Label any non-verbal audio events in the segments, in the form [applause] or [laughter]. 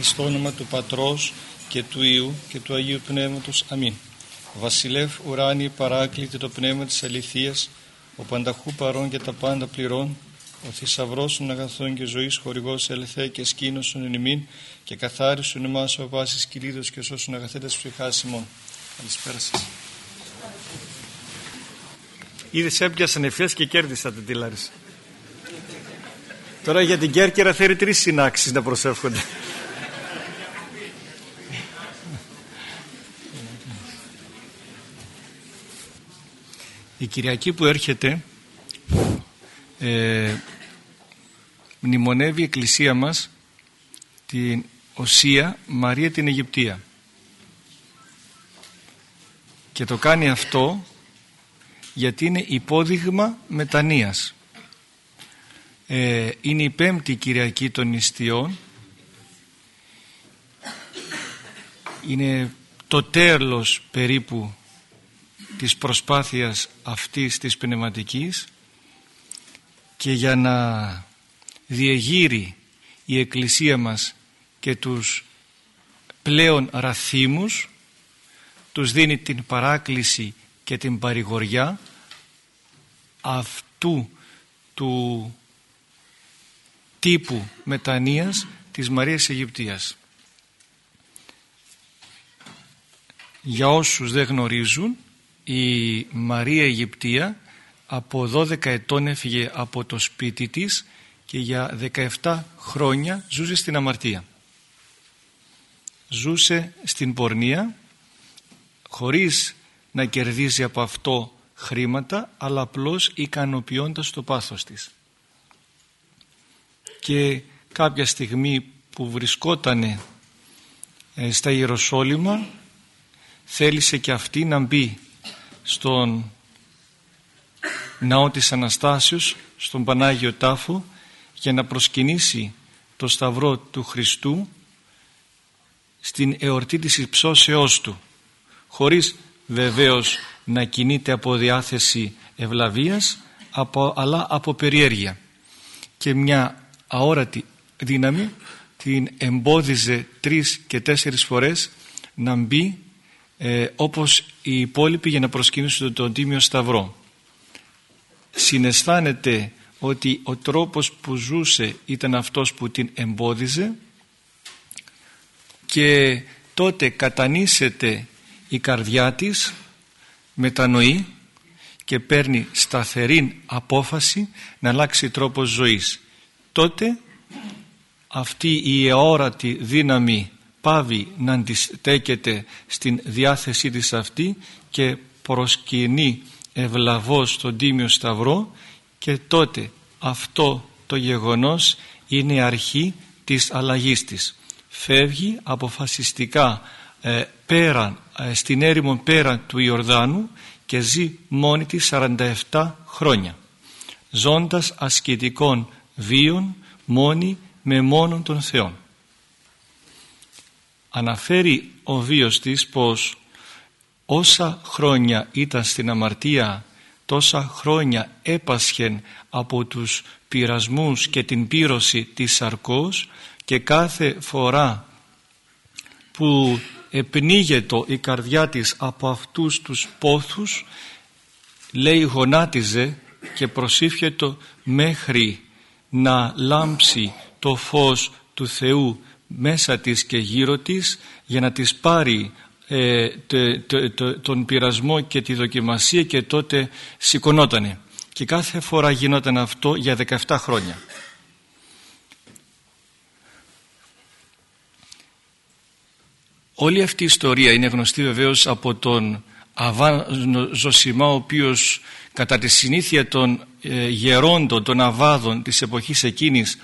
εις το όνομα του Πατρός και του Ιού και του Αγίου Πνεύματος. Αμήν. Βασιλεύ ουράνιε παράκλητε το πνεύμα της αληθείας, ο πανταχού παρών και τα πάντα πληρών, ο θησαυρός των αγαθών και ζωής χορηγός ελθέ και σκήνωσον εν ημίν και καθάρισον εμά ο πάση κυλίδο και σώσον αγαθέτε ψυχάς ημών. Καλησπέρα σας. Ήδη έπιασαν ευθεία και κέρδισα την τίλαρη. Τώρα για την Κέρκυρα θέλει τρεις συνάξεις να προσεύχονται. Η Κυριακή που έρχεται ε, μνημονεύει η Εκκλησία μας την Οσία Μαρία την Αιγυπτία. Και το κάνει αυτό γιατί είναι υπόδειγμα μετανοίας. Ε, είναι η πέμπτη Κυριακή των Νηστιών. Είναι το τέλος περίπου της προσπάθειας αυτής της πνευματικής και για να διεγείρει η Εκκλησία μας και τους πλέον ραθήμους τους δίνει την παράκληση και την παρηγοριά αυτού του τύπου μετανοίας της Μαρίας Αιγυπτίας. Για όσους δεν γνωρίζουν η Μαρία Αιγυπτία από 12 ετών έφυγε από το σπίτι της και για 17 χρόνια ζούσε στην αμαρτία. Ζούσε στην πορνεία χωρίς να κερδίζει από αυτό χρήματα αλλά απλώς ικανοποιώντας το πάθος της. Και κάποια στιγμή που βρισκόταν στα Ιεροσόλυμα θέλησε και αυτή να μπει στον ναό της Αναστάσεως στον Πανάγιο Τάφο για να προσκυνήσει το Σταυρό του Χριστού στην εορτή της υψώσεώς του χωρίς βεβαίως να κινείται από διάθεση ευλαβίας από, αλλά από περιέργεια. Και μια αόρατη δύναμη την εμπόδιζε τρεις και τέσσερις φορές να μπει ε, όπως οι υπόλοιποι για να προσκύνησουν τον Τίμιο Σταυρό. Συναισθάνεται ότι ο τρόπος που ζούσε ήταν αυτός που την εμπόδιζε και τότε κατανήσεται η καρδιά της μετανοεί και παίρνει σταθερή απόφαση να αλλάξει τρόπος ζωής. Τότε αυτή η αόρατη δύναμη πάβει να αντιστέκεται στην διάθεσή της αυτή και προσκυνεί ευλαβώς τον Τίμιο Σταυρό και τότε αυτό το γεγονός είναι αρχή της αλλαγής της. Φεύγει αποφασιστικά ε, πέραν, ε, στην έρημο πέραν του Ιορδάνου και ζει μόνη της 47 χρόνια ζώντας ασκητικών βίων μόνη με μόνον των Θεών αναφέρει ο βίος της πως όσα χρόνια ήταν στην αμαρτία τόσα χρόνια έπασχεν από τους πειρασμούς και την πύρωση της σαρκός και κάθε φορά που επνίγεται η καρδιά της από αυτούς τους πόθους λέει γονάτιζε και προσήφιετο μέχρι να λάμψει το φως του Θεού μέσα της και γύρω της για να της πάρει ε, τον πειρασμό και τη δοκιμασία και τότε σηκωνότανε. Και κάθε φορά γινόταν αυτό για 17 χρόνια. Όλη αυτή η ιστορία είναι γνωστή βεβαίως από τον Αβάν Ζωσιμά ο οποίος κατά τη συνήθεια των ε, γερόντων, των Αβάδων της εποχής εκείνης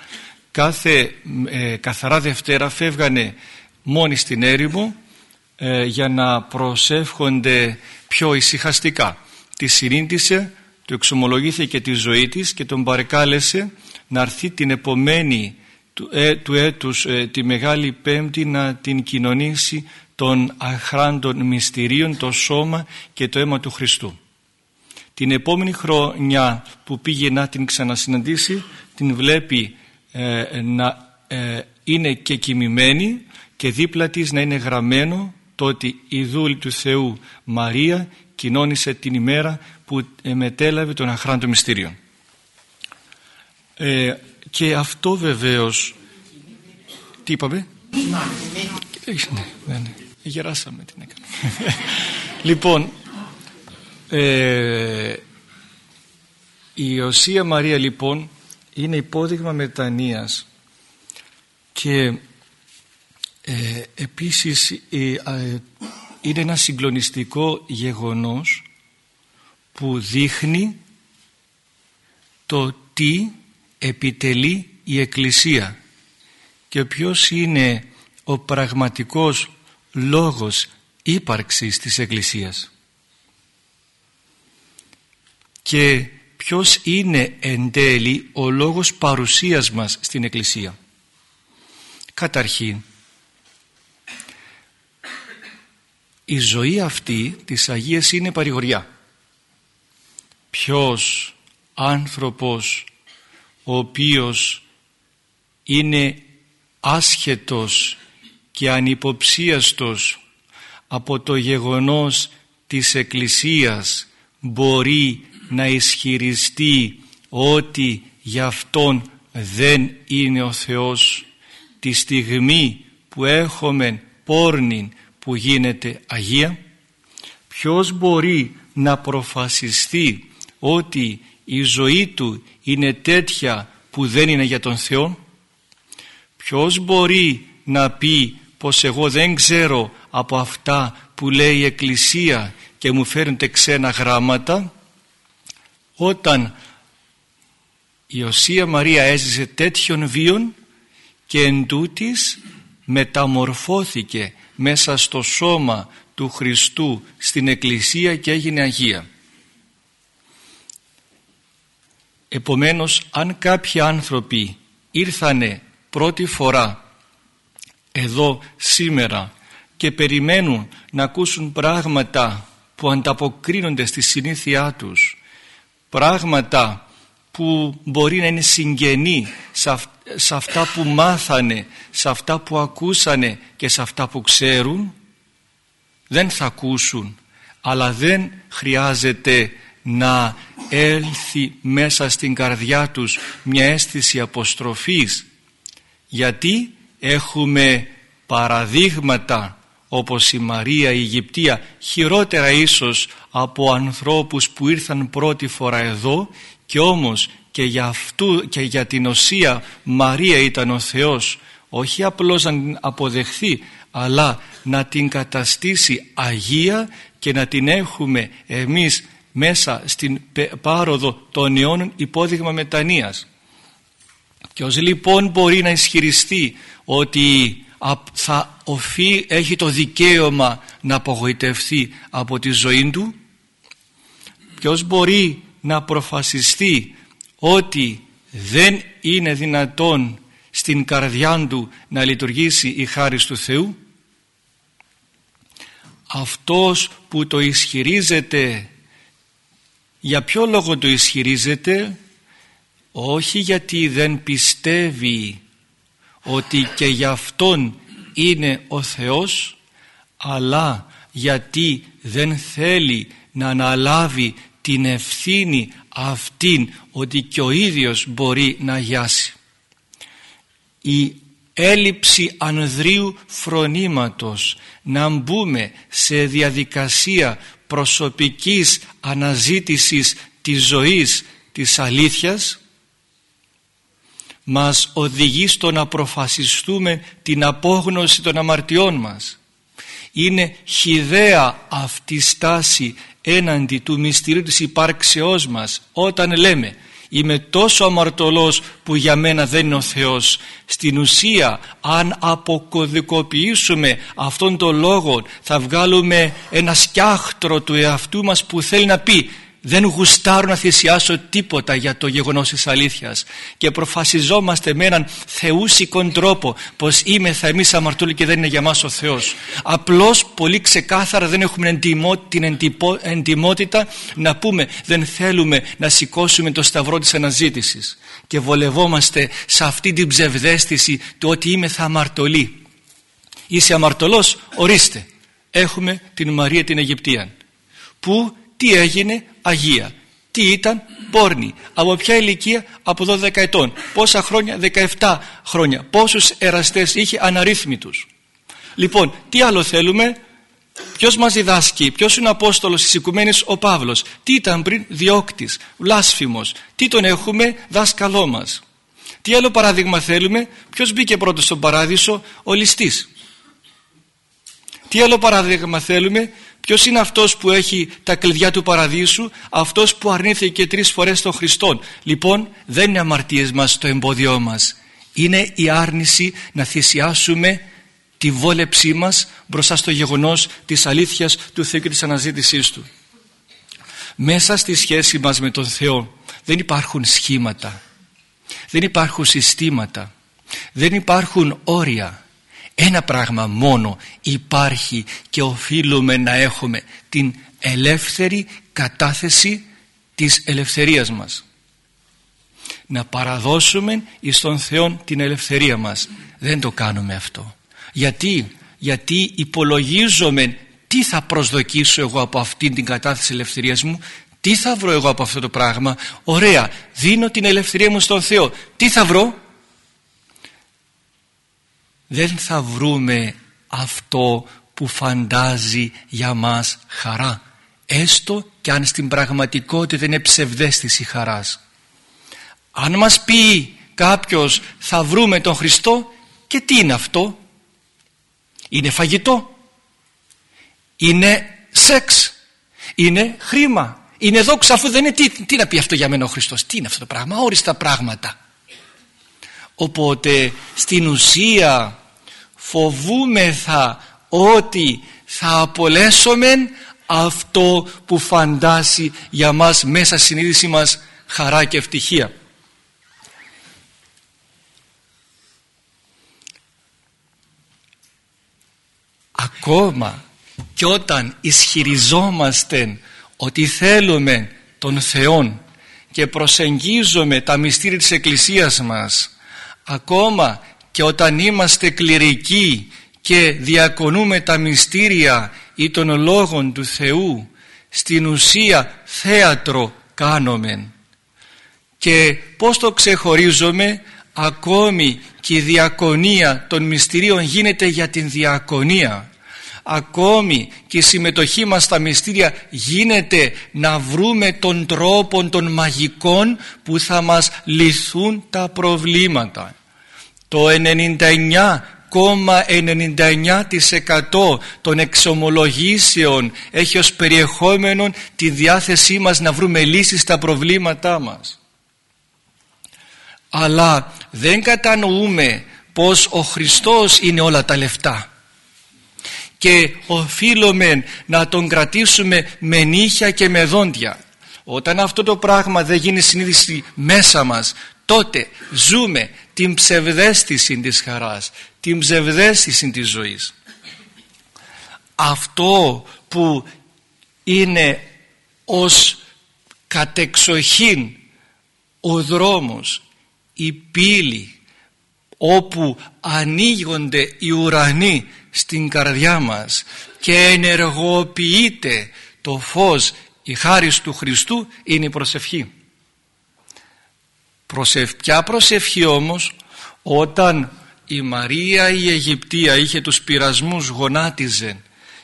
κάθε ε, καθαρά Δευτέρα φεύγανε μόνοι στην έρημο ε, για να προσεύχονται πιο ησυχαστικά. Τη συνήντησε, του εξομολογήθηκε τη ζωή της και τον παρεκάλεσε να έρθει την επομένη του, ε, του έτους τη Μεγάλη Πέμπτη να την κοινωνήσει των αχράντων μυστηρίων το σώμα και το αίμα του Χριστού. Την επόμενη χρονιά που πήγε να την ξανασυναντήσει την βλέπει ε, να ε, είναι και κοιμημένη και δίπλα της να είναι γραμμένο το ότι η δούλη του Θεού Μαρία κοινώνησε την ημέρα που μετέλαβε τον αχράντο μυστήριο. Ε, και αυτό βεβαίως τι είπαμε; Ναι, ναι, ναι. γεράσαμε την έκανε [laughs] λοιπόν ε, η Οσία Μαρία λοιπόν είναι υπόδειγμα μετανοίας. Και ε, επίσης ε, είναι ένα συγκλονιστικό γεγονός που δείχνει το τι επιτελεί η Εκκλησία και ποιος είναι ο πραγματικός λόγος ύπαρξης της Εκκλησίας. Και ποιος είναι εν τέλει ο λόγος παρουσίας μας στην Εκκλησία. Καταρχήν, η ζωή αυτή της Αγίας είναι παρηγοριά. Ποιος άνθρωπος ο οποίος είναι άσχετος και ανυποψίαστος από το γεγονός της Εκκλησίας μπορεί να ισχυριστεί ότι για Αυτόν δεν είναι ο Θεός. Τη στιγμή που έχουμε πόρνην που γίνεται Αγία ποιος μπορεί να προφασιστεί ότι η ζωή του είναι τέτοια που δεν είναι για τον Θεό; Ποιος μπορεί να πει πως εγώ δεν ξέρω από αυτά που λέει η Εκκλησία και μου φέρνετε ξένα γράμματα; Όταν η Οσία Μαρία έζησε τέτοιον βίον και εν μεταμορφώθηκε μέσα στο σώμα του Χριστού στην Εκκλησία και έγινε Αγία. Επομένως αν κάποιοι άνθρωποι ήρθανε πρώτη φορά εδώ σήμερα και περιμένουν να ακούσουν πράγματα που ανταποκρίνονται στη συνήθειά τους πράγματα που μπορεί να είναι συγγενή σε αυτά που μάθανε, σε αυτά που ακούσανε και σε αυτά που ξέρουν δεν θα ακούσουν αλλά δεν χρειάζεται να έλθει μέσα στην καρδιά τους μια αίσθηση αποστροφής. Γιατί έχουμε παραδείγματα όπως η Μαρία η Αιγυπτία χειρότερα ίσως από ανθρώπους που ήρθαν πρώτη φορά εδώ και όμως και για, αυτού, και για την οσία Μαρία ήταν ο Θεός όχι απλώς να την αποδεχθεί αλλά να την καταστήσει Αγία και να την έχουμε εμείς μέσα στην πάροδο των αιώνων υπόδειγμα μετανοίας. Και ως λοιπόν μπορεί να ισχυριστεί ότι θα οφεί, έχει το δικαίωμα να απογοητευτεί από τη ζωή του. Ποιος μπορεί να προφασιστεί ότι δεν είναι δυνατόν στην καρδιά του να λειτουργήσει η χάρη του Θεού; Αυτός που το ισχυρίζεται για ποιο λόγο το ισχυρίζεται; Όχι γιατί δεν πιστεύει ότι και για Αυτόν είναι ο Θεός αλλά γιατί δεν θέλει να αναλάβει την ευθύνη αυτήν ότι και ο ίδιος μπορεί να γιάσει. Η έλλειψη ανδρείου φρονήματος να μπούμε σε διαδικασία προσωπικής αναζήτησης της ζωής της αλήθειας μας οδηγεί στο να προφασιστούμε την απόγνωση των αμαρτιών μας. Είναι χιδαία αυτή η στάση έναντι του μυστηρίου της υπάρξεώς μας όταν λέμε είμαι τόσο αμαρτωλός που για μένα δεν είναι ο Θεός στην ουσία αν αποκωδικοποιήσουμε αυτόν τον λόγο θα βγάλουμε ένα σκιάχτρο του εαυτού μας που θέλει να πει δεν γουστάρουν να θυσιάσω τίποτα για το γεγονός της αλήθειας. Και προφασιζόμαστε με έναν θεούσικον τρόπο πως είμαι θα εμείς αμαρτωλοί και δεν είναι για μας ο Θεός. Απλώς πολύ ξεκάθαρα δεν έχουμε την εντιμότητα να πούμε δεν θέλουμε να σηκώσουμε το σταυρό της αναζήτησης και βολευόμαστε σε αυτή την ψευδέστηση του ότι είμαι θα αμαρτωλή. Είσαι αμαρτωλός; Ορίστε. Έχουμε την Μαρία την Αιγυπτία που τι έγινε; Αγία. Τι ήταν πόρνη. Από ποια ηλικία από 12 ετών. Πόσα χρόνια 17 χρόνια. Πόσους εραστές είχε αναρρύθμιτους. Λοιπόν τι άλλο θέλουμε; Ποιος μας διδάσκει, ποιος είναι ο Απόστολος της Οικουμένης ο Παύλος, τι ήταν πριν διώκτης, βλάσφημος, τι τον έχουμε δάσκαλό μας. Τι άλλο παράδειγμα θέλουμε, ποιος μπήκε πρώτος στον παράδεισο, ο ληστής. Τι άλλο παράδειγμα θέλουμε, ποιος είναι αυτός που έχει τα κλειδιά του παραδείσου, αυτός που αρνήθηκε τρεις φορές τον Χριστόν. Λοιπόν, δεν είναι αμαρτίες μας το εμπόδιό μας. Είναι η άρνηση να θυσιάσουμε τη βόλεψή μας μπροστά στο γεγονός της αλήθειας του Θεού και της αναζήτησής Του. Μέσα στη σχέση μας με τον Θεό δεν υπάρχουν σχήματα, δεν υπάρχουν συστήματα, δεν υπάρχουν όρια. Ένα πράγμα μόνο υπάρχει και οφείλουμε να έχουμε την ελεύθερη κατάθεση της ελευθερίας μας. Να παραδώσουμε εις τον Θεό την ελευθερία μας. Δεν το κάνουμε αυτό. Γιατί, γιατί υπολογίζομαι τι θα προσδοκίσω εγώ από αυτήν την κατάθεση ελευθερίας μου τι θα βρω εγώ από αυτό το πράγμα ωραία δίνω την ελευθερία μου στον Θεό τι θα βρω; Δεν θα βρούμε αυτό που φαντάζει για μας χαρά. Έστω και αν στην πραγματικότητα είναι ψευδέστηση χαράς. Αν μας πει κάποιος θα βρούμε τον Χριστό και τι είναι αυτό; Είναι φαγητό. Είναι σεξ. Είναι χρήμα. Είναι δόξα αφού δεν είναι τι, τι να πει αυτό για μένα ο Χριστός; Τι είναι αυτό το πράγμα; Όριστα πράγματα. Οπότε στην ουσία φοβούμεθα ότι θα απολέσουμε αυτό που φαντάσει για μας μέσα συνείδηση μας χαρά και ευτυχία. Ακόμα και όταν ισχυριζόμαστε ότι θέλουμε τον Θεό και προσεγγίζουμε τα μυστήρια της Εκκλησίας μας ακόμα και όταν είμαστε κληρικοί και διακονούμε τα μυστήρια ή των λόγων του Θεού στην ουσία θέατρο κάνουμε και πως το ξεχωρίζουμε ακόμη και η διακονία των μυστηρίων γίνεται για την διακονία. Ακόμη και η συμμετοχή μας στα μυστήρια γίνεται να βρούμε τον τρόπο των μαγικών που θα μας λυθούν τα προβλήματα το 99,99% των εξομολογήσεων έχει ως περιεχόμενο τη διάθεσή μας να βρούμε λύσεις στα προβλήματά μας. Αλλά δεν κατανοούμε πως ο Χριστός είναι όλα τα λεφτά. Και οφείλουμε να τον κρατήσουμε με νύχια και με δόντια. Όταν αυτό το πράγμα δεν γίνει συνείδηση μέσα μας τότε ζούμε την ψευδέστηση της χαράς την ψευδέστηση της ζωής. Αυτό που είναι ως κατεξοχήν ο δρόμος η πύλη όπου ανοίγονται οι ουρανοί στην καρδιά μας και ενεργοποιείται το φως η χάρις του Χριστού είναι η προσευχή Προσευ... Ποια προσευχή όμως όταν η Μαρία η Αιγυπτία είχε τους πειρασμούς γονάτιζε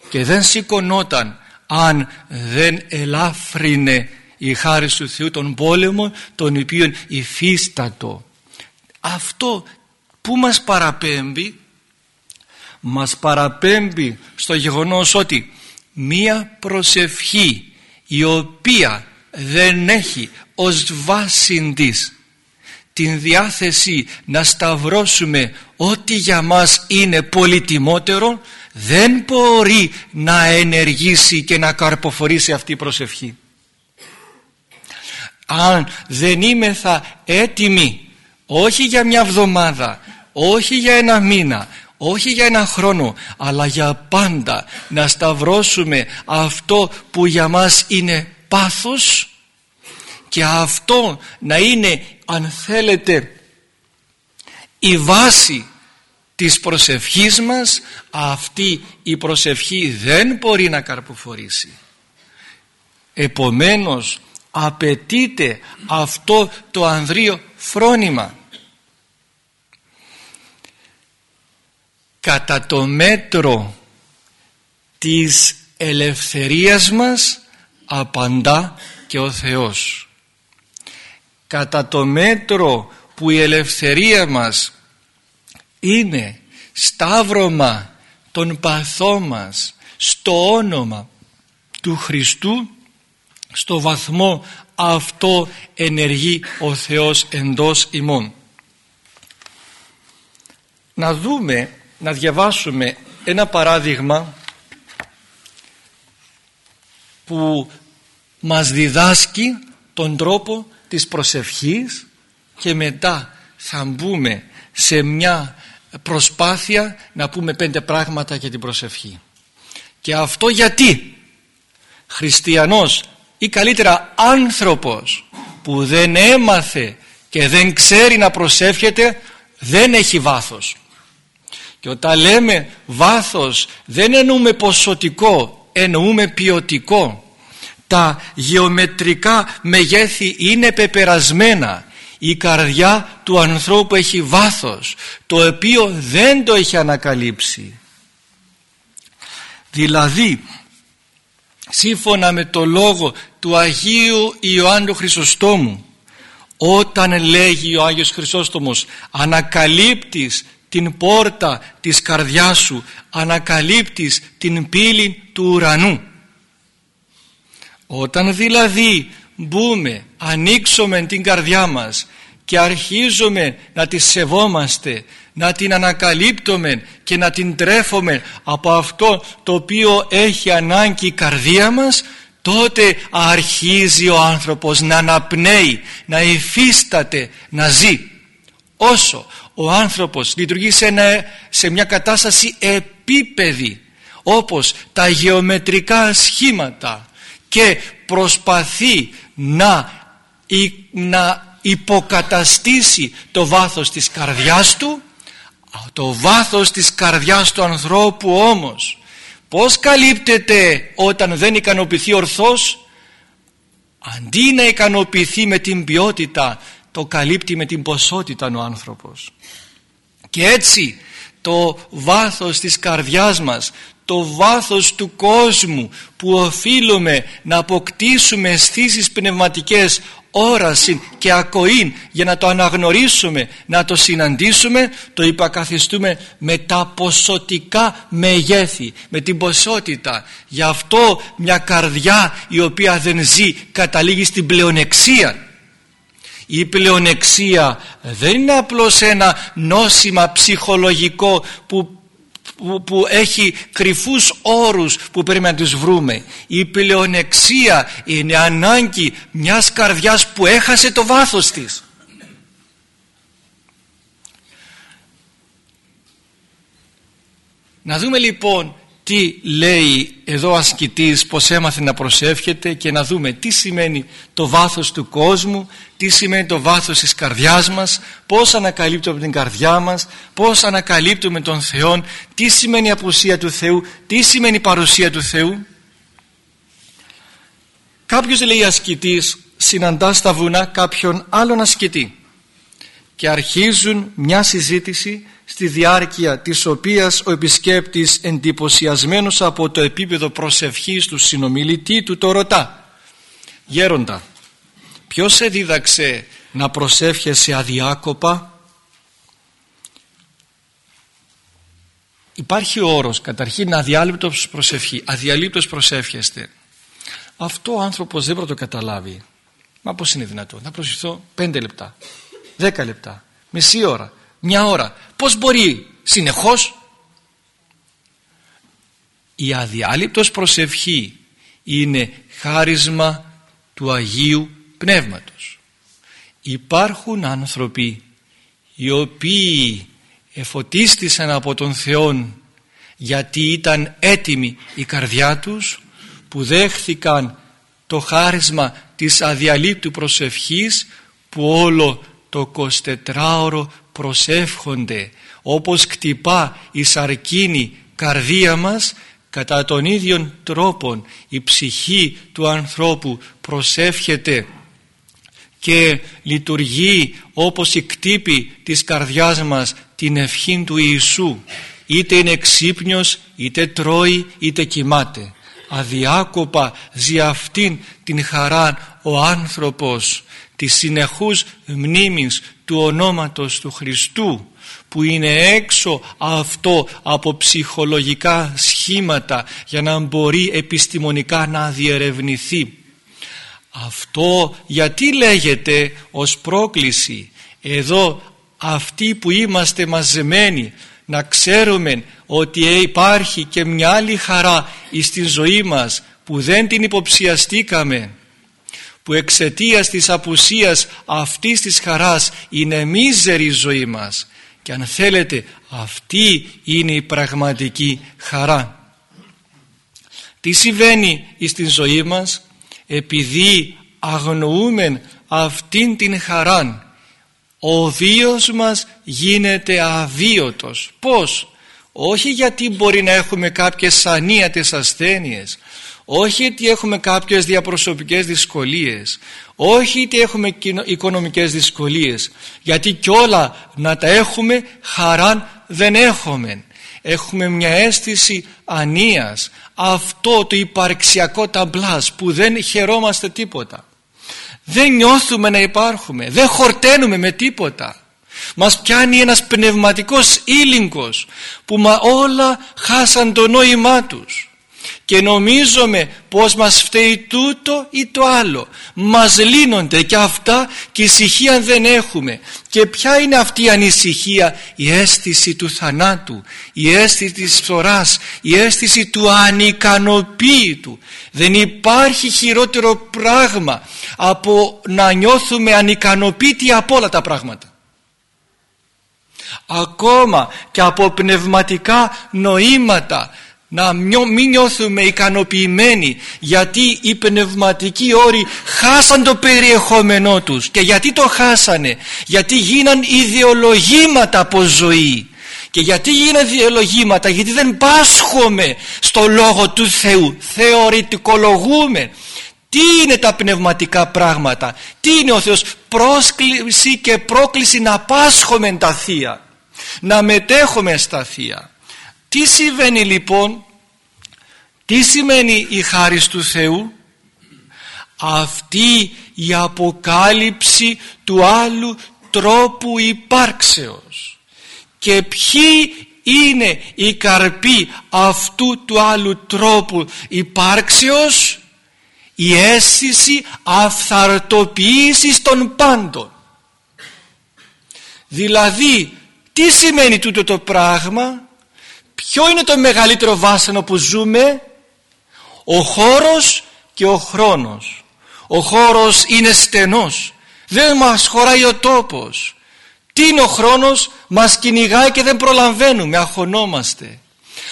και δεν σηκωνόταν αν δεν ελάφρυνε η χάρη του Θεού τον πόλεμο τον οποίο υφίστατο. Αυτό που μας παραπέμπει μας παραπέμπει στο γεγονός ότι μία προσευχή η οποία δεν έχει ως βάση της την διάθεση να σταυρώσουμε ό,τι για μας είναι πολυτιμότερο δεν μπορεί να ενεργήσει και να καρποφορήσει αυτή η προσευχή. Αν δεν είμαι θα έτοιμοι όχι για μια εβδομάδα όχι για ένα μήνα όχι για ένα χρόνο αλλά για πάντα να σταυρώσουμε αυτό που για μας είναι πάθος και αυτό να είναι αν θέλετε η βάση της προσευχής μας αυτή η προσευχή δεν μπορεί να καρποφορήσει. Επομένως απαιτείται αυτό το ανδρείο φρόνημα. Κατά το μέτρο της ελευθερίας μας απαντά και ο Θεός κατά το μέτρο που η ελευθερία μας είναι σταύρωμα των παθών μας στο όνομα του Χριστού στο βαθμό αυτό ενεργεί ο Θεός εντός ημών. Να δούμε, να διαβάσουμε ένα παράδειγμα που μας διδάσκει τον τρόπο της προσευχής και μετά θα μπούμε σε μια προσπάθεια να πούμε πέντε πράγματα για την προσευχή. Και αυτό γιατί; Χριστιανός ή καλύτερα άνθρωπος που δεν έμαθε και δεν ξέρει να προσεύχεται δεν έχει βάθος. Και όταν λέμε βάθος δεν εννοούμε ποσοτικό, εννοούμε ποιοτικό. Τα γεωμετρικά μεγέθη είναι πεπερασμένα. Η καρδιά του ανθρώπου έχει βάθος, το οποίο δεν το έχει ανακαλύψει. Δηλαδή σύμφωνα με το λόγο του Αγίου Ιωάννου Χρυσοστόμου όταν λέγει ο Άγιος Χρυσόστομος ανακαλύπτεις την πόρτα της καρδιάς σου ανακαλύπτεις την πύλη του ουρανού όταν δηλαδή μπούμε ανοίξουμε την καρδιά μας και αρχίζουμε να τη σεβόμαστε να την ανακαλύπτουμε και να την τρέφουμε από αυτό το οποίο έχει ανάγκη η καρδία μας τότε αρχίζει ο άνθρωπος να αναπνέει, να υφίσταται, να ζει. Όσο ο άνθρωπος λειτουργεί σε, σε μια κατάσταση επίπεδη όπως τα γεωμετρικά σχήματα και προσπαθεί να, να υποκαταστήσει το βάθος της καρδιάς του το βάθος της καρδιάς του ανθρώπου όμως πως καλύπτεται όταν δεν ικανοποιηθεί ορθώς αντί να ικανοποιηθεί με την ποιότητα το καλύπτει με την ποσότητα ο άνθρωπος. Και έτσι το βάθος της καρδιάς μας το βάθος του κόσμου που οφείλουμε να αποκτήσουμε αισθήσεις πνευματικές όραση και ακοήν για να το αναγνωρίσουμε, να το συναντήσουμε το υπακαθιστούμε με τα ποσοτικά μεγέθη, με την ποσότητα. Γι' αυτό μια καρδιά η οποία δεν ζει καταλήγει στην πλεονεξία. Η πλεονεξία δεν είναι απλώς ένα νόσημα ψυχολογικό που που, έχει κρυφούς όρους που πρέπει να τους βρούμε. Η πλεονεξία είναι ανάγκη μιας καρδιάς που έχασε το βάθος της. Να δούμε λοιπόν τι λέει εδώ ο ασκητής πως έμαθε να προσεύχεται και να δούμε τι σημαίνει το βάθος του κόσμου τι σημαίνει το βάθος της καρδιάς μας πως ανακαλύπτουμε την καρδιά μας πως ανακαλύπτουμε τον Θεό τι σημαίνει η απουσία του Θεού τι σημαίνει η παρουσία του Θεού. Κάποιος λέει ασκητής συναντά στα βουνά κάποιον άλλον ασκητή και αρχίζουν μια συζήτηση στη διάρκεια της οποίας ο επισκέπτης εντυπωσιασμένος από το επίπεδο προσευχής του συνομιλητή του το ρωτά «Γέροντα, ποιος σε δίδαξε να προσεύχεσαι αδιάκοπα» Υπάρχει ο όρος καταρχήν αδιάλειπτος προσευχή, αδιαλείπτος προσεύχεστε. Αυτό ο άνθρωπος δεν μπορεί να το καταλάβει. Μα πώς είναι δυνατό, να προσευχηθώ πέντε λεπτά, δέκα λεπτά, μισή ώρα, μια ώρα. Πώς μπορεί συνεχώς; Η αδιάλειπτος προσευχή είναι χάρισμα του Αγίου Πνεύματος. Υπάρχουν άνθρωποι οι οποίοι εφωτίστησαν από τον Θεό γιατί ήταν έτοιμη η καρδιά τους που δέχθηκαν το χάρισμα της αδιαλείπτου προσευχής που όλο το 24ωρο προσεύχονται όπως κτυπά η σαρκίνη καρδία μας κατά τον ίδιο τρόπο η ψυχή του ανθρώπου προσεύχεται και λειτουργεί όπως η κτύπη της καρδιάς μας την ευχή του Ιησού. Είτε είναι ξύπνιος είτε τρώει είτε κοιμάται. Αδιάκοπα ζει αυτήν την χαρά ο άνθρωπος της συνεχούς μνήμης του ονόματος του Χριστού που είναι έξω αυτό από ψυχολογικά σχήματα για να μπορεί επιστημονικά να διερευνηθεί. Αυτό γιατί λέγεται ως πρόκληση; Εδώ αυτοί που είμαστε μαζεμένοι να ξέρουμε ότι υπάρχει και μια άλλη χαρά στη ζωή μας που δεν την υποψιαστήκαμε που εξαιτίας της απουσίας αυτής της χαράς είναι μίζερη η ζωή μας και αν θέλετε αυτή είναι η πραγματική χαρά. Τι συμβαίνει στην ζωή μας; Επειδή αγνοούμε αυτήν την χαρά ο βίος μας γίνεται αβίωτος. Πώς; Όχι γιατί μπορεί να έχουμε κάποιες ανίατες ασθένειες όχι γιατί έχουμε κάποιες διαπροσωπικές δυσκολίες. Όχι γιατί έχουμε οικονομικές δυσκολίες. Γιατί κι όλα να τα έχουμε χαράν δεν έχουμε. Έχουμε μια αίσθηση ανίας. Αυτό το υπαρξιακό ταμπλάς που δεν χαιρόμαστε τίποτα. Δεν νιώθουμε να υπάρχουμε. Δεν χορταίνουμε με τίποτα. Μας πιάνει ένας πνευματικός ήλιγκος που μα όλα χάσαν το νόημά τους και νομίζουμε πως μας φταίει τούτο ή το άλλο. Μας λύνονται και αυτά και ησυχία δεν έχουμε. Και ποια είναι αυτή η ανησυχία; Η αίσθηση του θανάτου η αίσθηση της φθοράς η αίσθηση του ανικανοποίητου. Δεν υπάρχει χειρότερο πράγμα από να νιώθουμε ανικανοποίητοι από όλα τα πράγματα. Ακόμα και από πνευματικά νοήματα να μην νιώθουμε ικανοποιημένοι γιατί οι πνευματικοί όροι χάσαν το περιεχόμενό τους. Και γιατί το χάσανε; Γιατί γίναν ιδεολογήματα από ζωή. Και γιατί γίναν ιδεολογήματα; Γιατί δεν πάσχομαι στο λόγο του Θεού. Θεωρητικολογούμε. Τι είναι τα πνευματικά πράγματα; Τι είναι ο Θεός; Πρόσκληση και πρόκληση να πάσχομαι τα Θεία. Να μετέχουμε στα Θεία. Τι συμβαίνει λοιπόν; Τι σημαίνει η χάρη του Θεού; Αυτή η αποκάλυψη του άλλου τρόπου υπάρξεως. Και ποιοι είναι οι καρποί αυτού του άλλου τρόπου υπάρξεως; Η αίσθηση αυθαρτοποίησης των πάντων. Δηλαδή τι σημαίνει τούτο το πράγμα; Ποιο είναι το μεγαλύτερο βάσανο που ζούμε; Ο χώρος και ο χρόνος. Ο χώρος είναι στενός. Δεν μας χωράει ο τόπος. Τι είναι ο χρόνος; Μας κυνηγάει και δεν προλαβαίνουμε αχωνόμαστε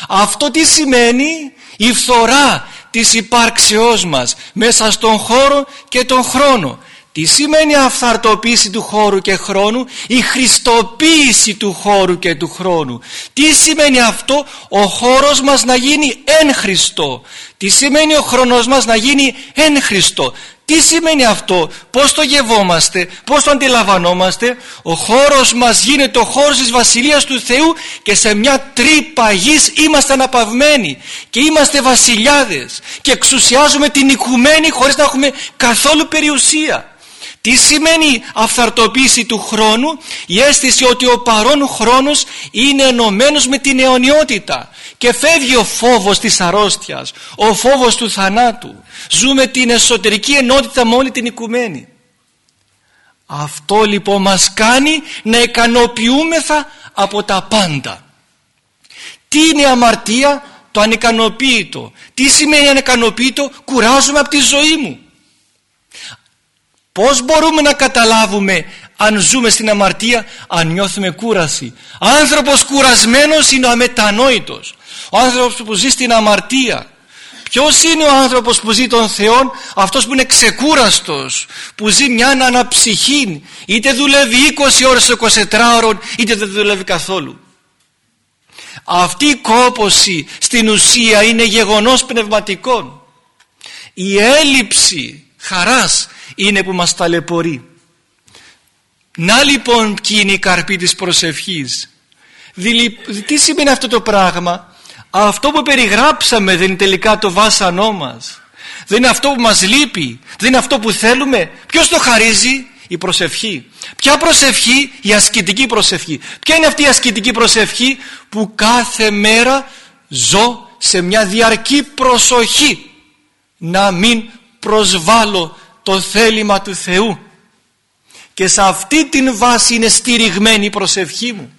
αυτό τι σημαίνει; Η φθορά της υπάρξεώς μας μέσα στον χώρο και τον χρόνο τι σημαίνει αυθαρτοποίηση του χώρου και χρόνου; Η χριστοποίηση του χώρου και του χρόνου. Τι σημαίνει αυτό; Ο χώρος μας να γίνει εν Χριστώ. Τι σημαίνει ο χρόνος μας να γίνει εν Χριστώ; Τι σημαίνει αυτό, πώς το γευόμαστε, πώς το αντιλαμβανόμαστε; Ο χώρος μας γίνεται ο χώρος της Βασιλείας του Θεού Και σε μια τρύπα γης είμαστε αναπαυμένοι Και είμαστε βασιλιάδες Και εξουσιάζουμε την οικουμένη χωρίς να έχουμε καθόλου περιουσία τι σημαίνει αυθαρτοποίηση του χρόνου; Η αίσθηση ότι ο παρόν χρόνος είναι ενωμένος με την αιωνιότητα και φεύγει ο φόβος της αρρώστιας ο φόβος του θανάτου. Ζούμε την εσωτερική ενότητα με όλη την οικουμένη. Αυτό λοιπόν μας κάνει να ικανοποιούμεθα από τα πάντα. Τι είναι η αμαρτία; Το ανικανοποίητο τι σημαίνει ανικανοποίητο κουράζομαι από τη ζωή μου Πώς μπορούμε να καταλάβουμε αν ζούμε στην αμαρτία, αν νιώθουμε κούραση. Άνθρωπος κουρασμένος είναι ο αμετανόητος. Ο άνθρωπος που ζει στην αμαρτία. Ποιος είναι ο άνθρωπος που ζει τον Θεό, αυτός που είναι ξεκούραστος, που ζει μια αναψυχή, είτε δουλεύει 20 ώρες το 24 ώρο, είτε δεν δουλεύει καθόλου. Αυτή η κόποση στην ουσία είναι γεγονός πνευματικών. Η έλλειψη χαράς είναι που μας ταλαιπωρεί. Να λοιπόν ποιοι είναι οι καρποί της προσευχής. Τι σημαίνει αυτό το πράγμα; Αυτό που περιγράψαμε δεν είναι τελικά το βάσανό μας. Δεν είναι αυτό που μας λείπει. Δεν είναι αυτό που θέλουμε. Ποιος το χαρίζει; Η προσευχή. Ποια προσευχή, η ασκητική προσευχή. Ποια είναι αυτή η ασκητική προσευχή; Που κάθε μέρα ζω σε μια διαρκή προσοχή να μην προσβάλλω το θέλημα του Θεού. Και σε αυτή την βάση είναι στηριγμένη η προσευχή μου.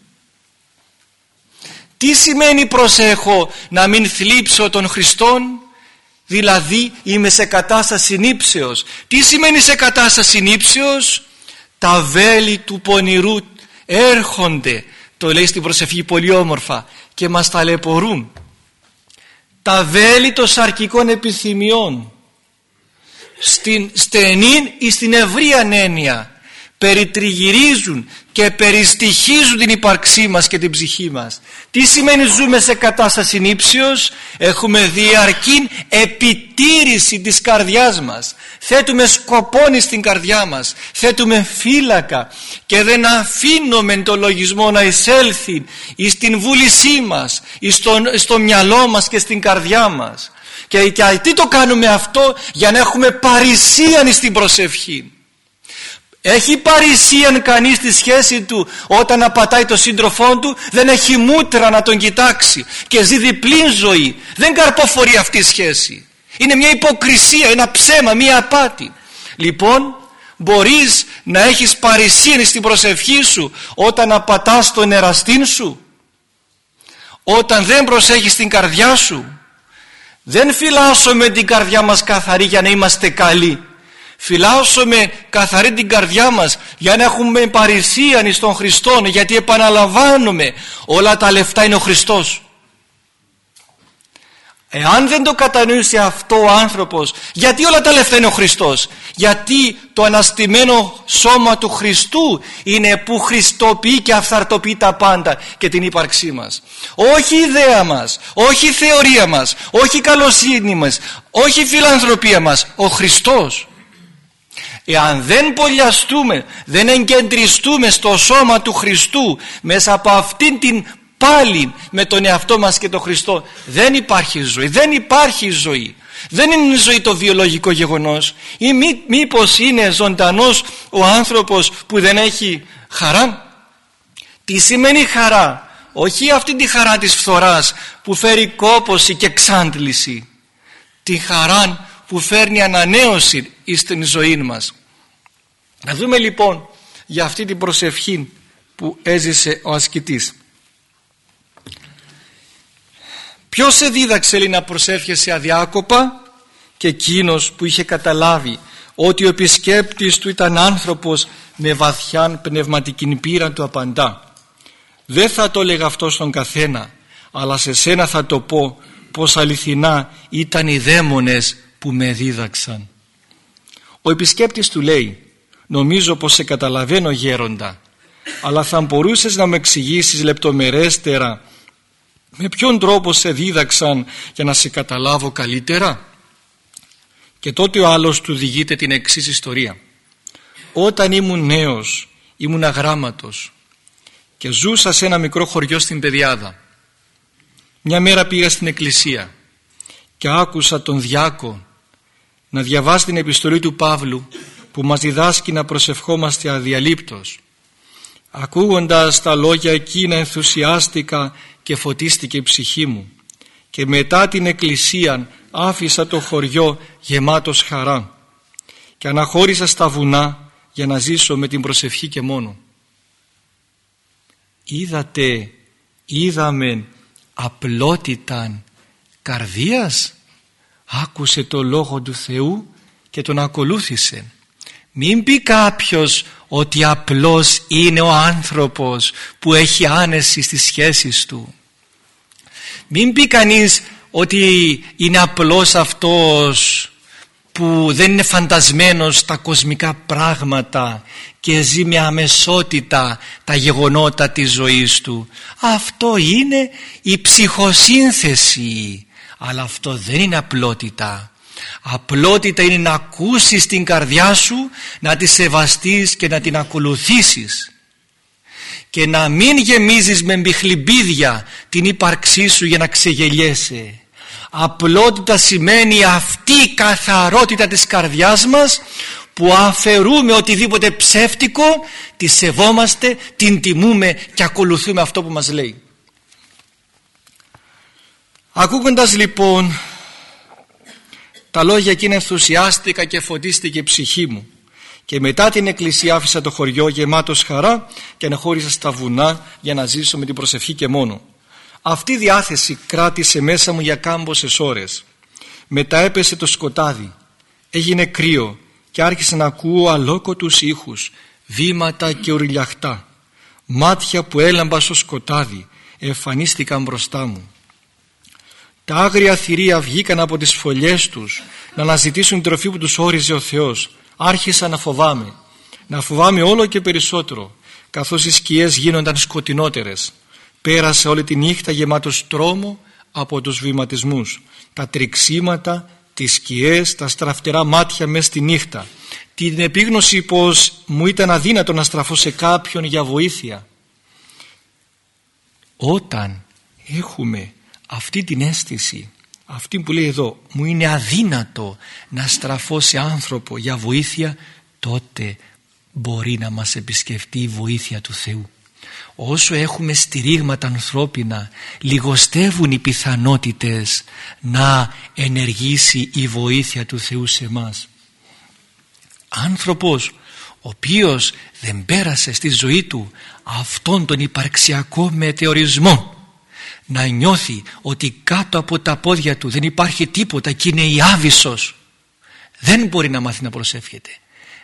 Τι σημαίνει προσέχω να μην θλίψω τον Χριστόν δηλαδή είμαι σε κατάσταση νύψεως. Τι σημαίνει σε κατάσταση νύψεως; Τα βέλη του πονηρού έρχονται το λέει στην προσευχή πολύ όμορφα και μας ταλαιπωρούν. Τα βέλη των σαρκικών επιθυμιών στην στενή ή στην ευρία έννοια περιτριγυρίζουν και περιστοιχίζουν την ύπαρξή μας και την ψυχή μας. Τι σημαίνει ζούμε σε κατάσταση νύψεως, έχουμε διαρκή επιτήρηση της καρδιάς μας. Θέτουμε σκοπόνι στην καρδιά μας, θέτουμε φύλακα και δεν αφήνουμε το λογισμό να εισέλθει εις την βούλησή μας, εις στο, στο μυαλό μας και στην καρδιά μας. Και, και τι το κάνουμε αυτό για να έχουμε παρησίαν στην προσευχή; Έχει παρησίαν κανείς τη σχέση του όταν απατάει το σύντροφό του δεν έχει μούτρα να τον κοιτάξει και ζει διπλή ζωή. Δεν καρποφορεί αυτή η σχέση. Είναι μια υποκρισία, ένα ψέμα, μια απάτη. Λοιπόν μπορείς να έχεις παρησίαν στην προσευχή σου όταν απατάς τον εραστήν σου όταν δεν προσέχεις την καρδιά σου δεν φυλάσσουμε την καρδιά μας καθαρή για να είμαστε καλοί. Φυλάσσουμε καθαρή την καρδιά μας για να έχουμε παρησίαν στον Χριστό γιατί επαναλαμβάνουμε όλα τα λεφτά είναι ο Χριστός. Εάν δεν το κατανοήσει αυτό ο άνθρωπος γιατί όλα τα λεφτά είναι ο Χριστός; Γιατί το αναστημένο σώμα του Χριστού είναι που χριστοποιεί και αυθαρτοποιεί τα πάντα και την ύπαρξή μας. Όχι η ιδέα μας όχι η θεωρία μας όχι η καλοσύνη μας όχι η φιλανθρωπία μας ο Χριστός. Εάν δεν πολιαστούμε, δεν εγκεντριστούμε στο σώμα του Χριστού μέσα από αυτήν την πάλι με τον εαυτό μας και τον Χριστό. Δεν υπάρχει ζωή, δεν υπάρχει ζωή. Δεν είναι ζωή το βιολογικό γεγονός. Ή μή, μήπως είναι ζωντανός ο άνθρωπος που δεν έχει χαρά. Τι σημαίνει χαρά; Όχι αυτή τη χαρά της φθοράς που φέρει κόποση και ξάντληση. Τη χαρά που φέρνει ανανέωση στην ζωή μας. Να δούμε λοιπόν για αυτή την προσευχή που έζησε ο ασκητής Ποιος σε δίδαξε λέει, να προσεύχεσαι αδιάκοπα; Και εκείνος που είχε καταλάβει ότι ο επισκέπτης του ήταν άνθρωπος με βαθιά πνευματική πείρα του απαντά. Δεν θα το έλεγα αυτό στον καθένα αλλά σε σένα θα το πω πως αληθινά ήταν οι δαίμονες που με δίδαξαν. Ο επισκέπτης του λέει νομίζω πως σε καταλαβαίνω γέροντα αλλά θα μπορούσες να μου εξηγήσεις λεπτομερέστερα με ποιον τρόπο σε δίδαξαν για να σε καταλάβω καλύτερα; Και τότε ο άλλος του διηγείται την εξής ιστορία. Όταν ήμουν νέος, ήμουν αγράμματος και ζούσα σε ένα μικρό χωριό στην Πεδιάδα. Μια μέρα πήγα στην εκκλησία και άκουσα τον Διάκο να διαβάσει την επιστολή του Παύλου που μας διδάσκει να προσευχόμαστε αδιαλείπτως. Ακούγοντας τα λόγια εκείνα ενθουσιάστηκα και φωτίστηκε η ψυχή μου. Και μετά την εκκλησία άφησα το χωριό γεμάτος χαρά. Και αναχώρησα στα βουνά για να ζήσω με την προσευχή και μόνο. Είδατε, είδαμε απλότηταν καρδίας. Άκουσε το λόγο του Θεού και τον ακολούθησε. Μην πει κάποιος ότι απλώς είναι ο άνθρωπος που έχει άνεση στις σχέσεις του μην πει κανείς ότι είναι απλώς αυτός που δεν είναι φαντασμένος στα κοσμικά πράγματα και ζει με αμεσότητα τα γεγονότα της ζωής του. Αυτό είναι η ψυχοσύνθεση. Αλλά αυτό δεν είναι απλότητα. Απλότητα είναι να ακούσεις την καρδιά σου, να τη σεβαστείς και να την ακολουθήσεις. Και να μην γεμίζεις με μπιχλιμπίδια την ύπαρξή σου για να ξεγελιέσαι Απλότητα σημαίνει αυτή η καθαρότητα της καρδιάς μας που αφαιρούμε οτιδήποτε ψεύτικο, τη σεβόμαστε, την τιμούμε και ακολουθούμε αυτό που μας λέει. Ακούγοντας λοιπόν τα λόγια εκείνα ενθουσιάστηκα και φωτίστηκε η ψυχή μου και μετά την εκκλησία άφησα το χωριό γεμάτος χαρά και αναχώρησα στα βουνά για να ζήσω με την προσευχή και μόνο. Αυτή η διάθεση κράτησε μέσα μου για κάμποσες ώρες. Μετά έπεσε το σκοτάδι. Έγινε κρύο και άρχισα να ακούω αλόκοτους ήχους, βήματα και ουρλιαχτά. Μάτια που έλαμπα στο σκοτάδι εμφανίστηκαν μπροστά μου. Τα άγρια θηρία βγήκαν από τις φωλιές τους να αναζητήσουν την τροφή που τους όριζε ο Θεός. Άρχισα να φοβάμαι. Να φοβάμαι όλο και περισσότερο καθώς οι σκιές γίνονταν σκοτεινότερες. Πέρασα όλη τη νύχτα γεμάτος τρόμο από τους βηματισμούς, τα τριξίματα, τις σκιές, τα στραφτερά μάτια μέσα στη νύχτα, την επίγνωση πως μου ήταν αδύνατο να στραφώ σε κάποιον για βοήθεια. Όταν έχουμε αυτή την αίσθηση, αυτή που λέει εδώ, μου είναι αδύνατο να στραφώ σε άνθρωπο για βοήθεια, τότε μπορεί να μας επισκεφτεί η βοήθεια του Θεού όσο έχουμε στηρίγματα ανθρώπινα λιγοστεύουν οι πιθανότητες να ενεργήσει η βοήθεια του Θεού σε μας. Άνθρωπος ο οποίος δεν πέρασε στη ζωή του αυτόν τον υπαρξιακό μετεωρισμό να νιώθει ότι κάτω από τα πόδια του δεν υπάρχει τίποτα και είναι η άβυσσος δεν μπορεί να μάθει να προσεύχεται.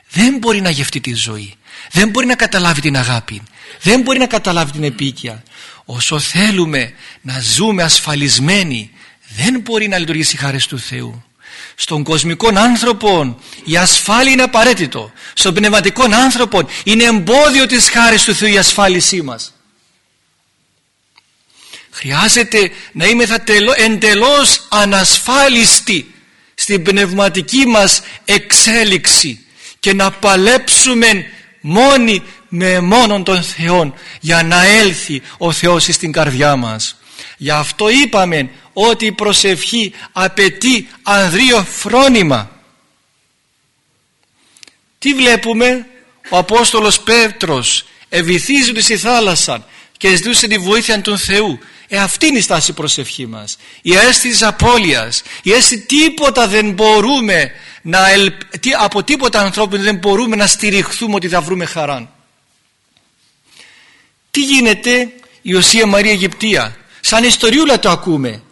Δεν μπορεί να γευτεί τη ζωή. Δεν μπορεί να καταλάβει την αγάπη. Δεν μπορεί να καταλάβει την επίκεια. Όσο θέλουμε να ζούμε ασφαλισμένοι δεν μπορεί να λειτουργήσει η χάρη του Θεού. Στον κοσμικό άνθρωπο η ασφάλεια είναι απαραίτητο. Στον πνευματικό άνθρωπο είναι εμπόδιο της χάρης του Θεού η ασφάλισή μας χρειάζεται να είμαστε εντελώς ανασφάλιστοι στην πνευματική μας εξέλιξη και να παλέψουμε μόνοι με μόνον τον Θεό για να έλθει ο Θεός στην καρδιά μας. Γι' αυτό είπαμε ότι η προσευχή απαιτεί ανδρείο φρόνημα. Τι βλέπουμε; Ο Απόστολος Πέτρος ευηθίζει στη θάλασσα και ζητούσε τη βοήθεια του Θεού ε, αυτή είναι η στάση προσευχή μας. Η αίσθηση της απώλειας. Η αίσθηση τίποτα δεν μπορούμε να από τίποτα ανθρώπινο δεν μπορούμε να στηριχθούμε ότι θα βρούμε χαρά. Τι γίνεται η Οσία Μαρία Αιγυπτία. Σαν ιστοριούλα το ακούμε.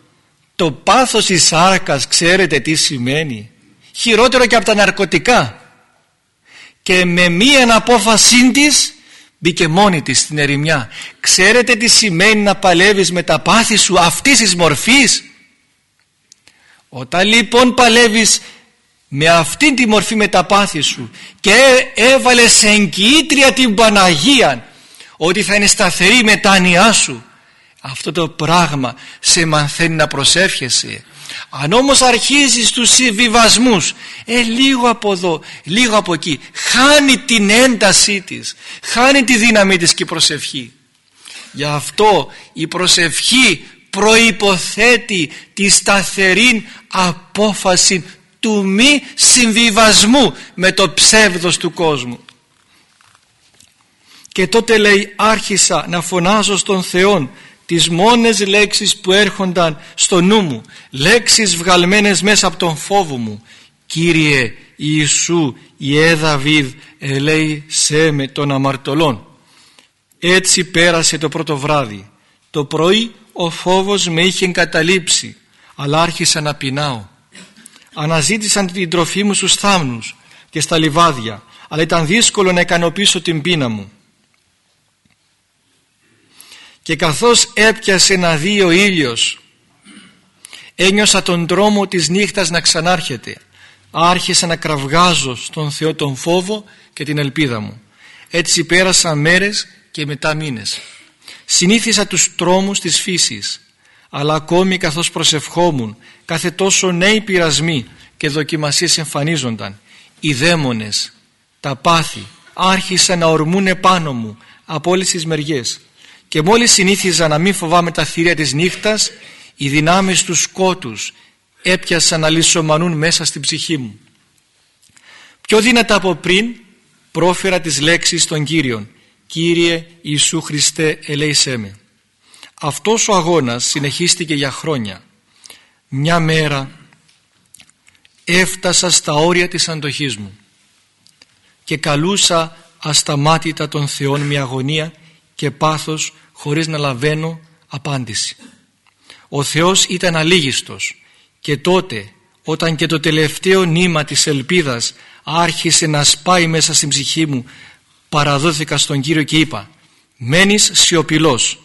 Το πάθος της σάρκας ξέρετε τι σημαίνει; Χειρότερο και από τα ναρκωτικά. Και με μία απόφασή της Μπήκε μόνη της στην ερημιά. Ξέρετε τι σημαίνει να παλεύεις με τα πάθη σου αυτής της μορφής; Όταν λοιπόν παλεύεις με αυτήν τη μορφή με τα πάθη σου και έβαλες σε εγκυήτρια την Παναγία ότι θα είναι σταθερή η μετάνοιά σου αυτό το πράγμα σε μαθαίνει να προσεύχεσαι αν όμως αρχίζεις τους συμβιβασμούς ε λίγο από εδώ, λίγο από εκεί χάνει την έντασή της χάνει τη δύναμή της και η προσευχή. Γι' αυτό η προσευχή προϋποθέτει τη σταθερή απόφαση του μη συμβιβασμού με το ψεύδος του κόσμου. Και τότε λέει άρχισα να φωνάζω στον Θεό τις μόνες λέξεις που έρχονταν στο νου μου. Λέξεις βγαλμένες μέσα από τον φόβο μου. Κύριε Ιησού Ιε Δαβίδ ελέη σε με των αμαρτωλών έτσι πέρασε το πρώτο βράδυ. Το πρωί ο φόβος με είχε εγκαταλείψει αλλά άρχισα να πεινάω. Αναζήτησαν την τροφή μου στους θάμνους και στα λιβάδια αλλά ήταν δύσκολο να ικανοποιήσω την πείνα μου και καθώς έπιασε να δει ο ήλιος ένιωσα τον τρόμο της νύχτας να ξανάρχεται. Άρχισα να κραυγάζω στον Θεό τον φόβο και την ελπίδα μου. Έτσι πέρασα μέρες και μετά μήνες. Συνήθισα τους τρόμους της φύσης αλλά ακόμη καθώς προσευχόμουν κάθε τόσο νέοι πειρασμοί και δοκιμασίες εμφανίζονταν. Οι δαίμονες, τα πάθη άρχισαν να ορμούν επάνω μου από όλες τις μεριές και μόλις συνήθιζα να μην φοβάμαι τα θηρία της νύχτας οι δυνάμεις του σκότους έπιασαν να λησομανούν μέσα στην ψυχή μου πιο δυνατά από πριν πρόφερα τις λέξεις των Κύριων «Κύριε Ιησού Χριστέ ελέησέ με». Αυτός ο αγώνας συνεχίστηκε για χρόνια. Μια μέρα έφτασα στα όρια της αντοχής μου και καλούσα ασταμάτητα τον Θεόν με αγωνία και πάθος χωρίς να λαβαίνω απάντηση. Ο Θεός ήταν αλήγιστος και τότε όταν και το τελευταίο νήμα της ελπίδας άρχισε να σπάει μέσα στην ψυχή μου παραδόθηκα στον Κύριο και είπα μένεις σιωπηλός.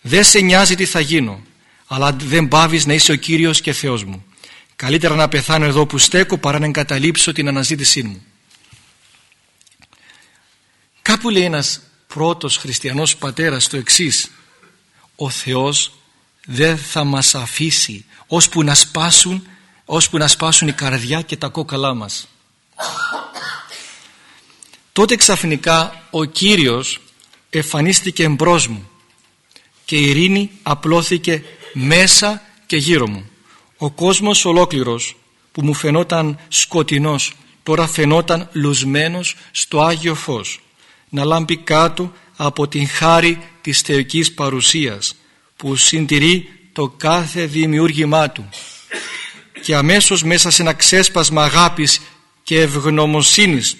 Δεν σε νοιάζει τι θα γίνω αλλά δεν πάβεις να είσαι ο Κύριος και Θεός μου. Καλύτερα να πεθάνω εδώ που στέκω παρά να εγκαταλείψω την αναζήτησή μου κάπου λέει ένας πρώτος χριστιανός πατέρας το εξής. Ο Θεός δεν θα μας αφήσει ώσπου να σπάσουν, ώσπου να σπάσουν η καρδιά και τα κόκαλά μας τότε ξαφνικά ο Κύριος εμφανίστηκε εμπρός μου και η ειρήνη απλώθηκε μέσα και γύρω μου. Ο κόσμος ολόκληρος που μου φαινόταν σκοτεινός τώρα φαινόταν λουσμένος στο Άγιο Φως να λάμπει κάτω από την χάρη της θεϊκής παρουσίας που συντηρεί το κάθε δημιούργημά του. Και αμέσως μέσα σε ένα ξέσπασμα αγάπης και ευγνωμοσύνης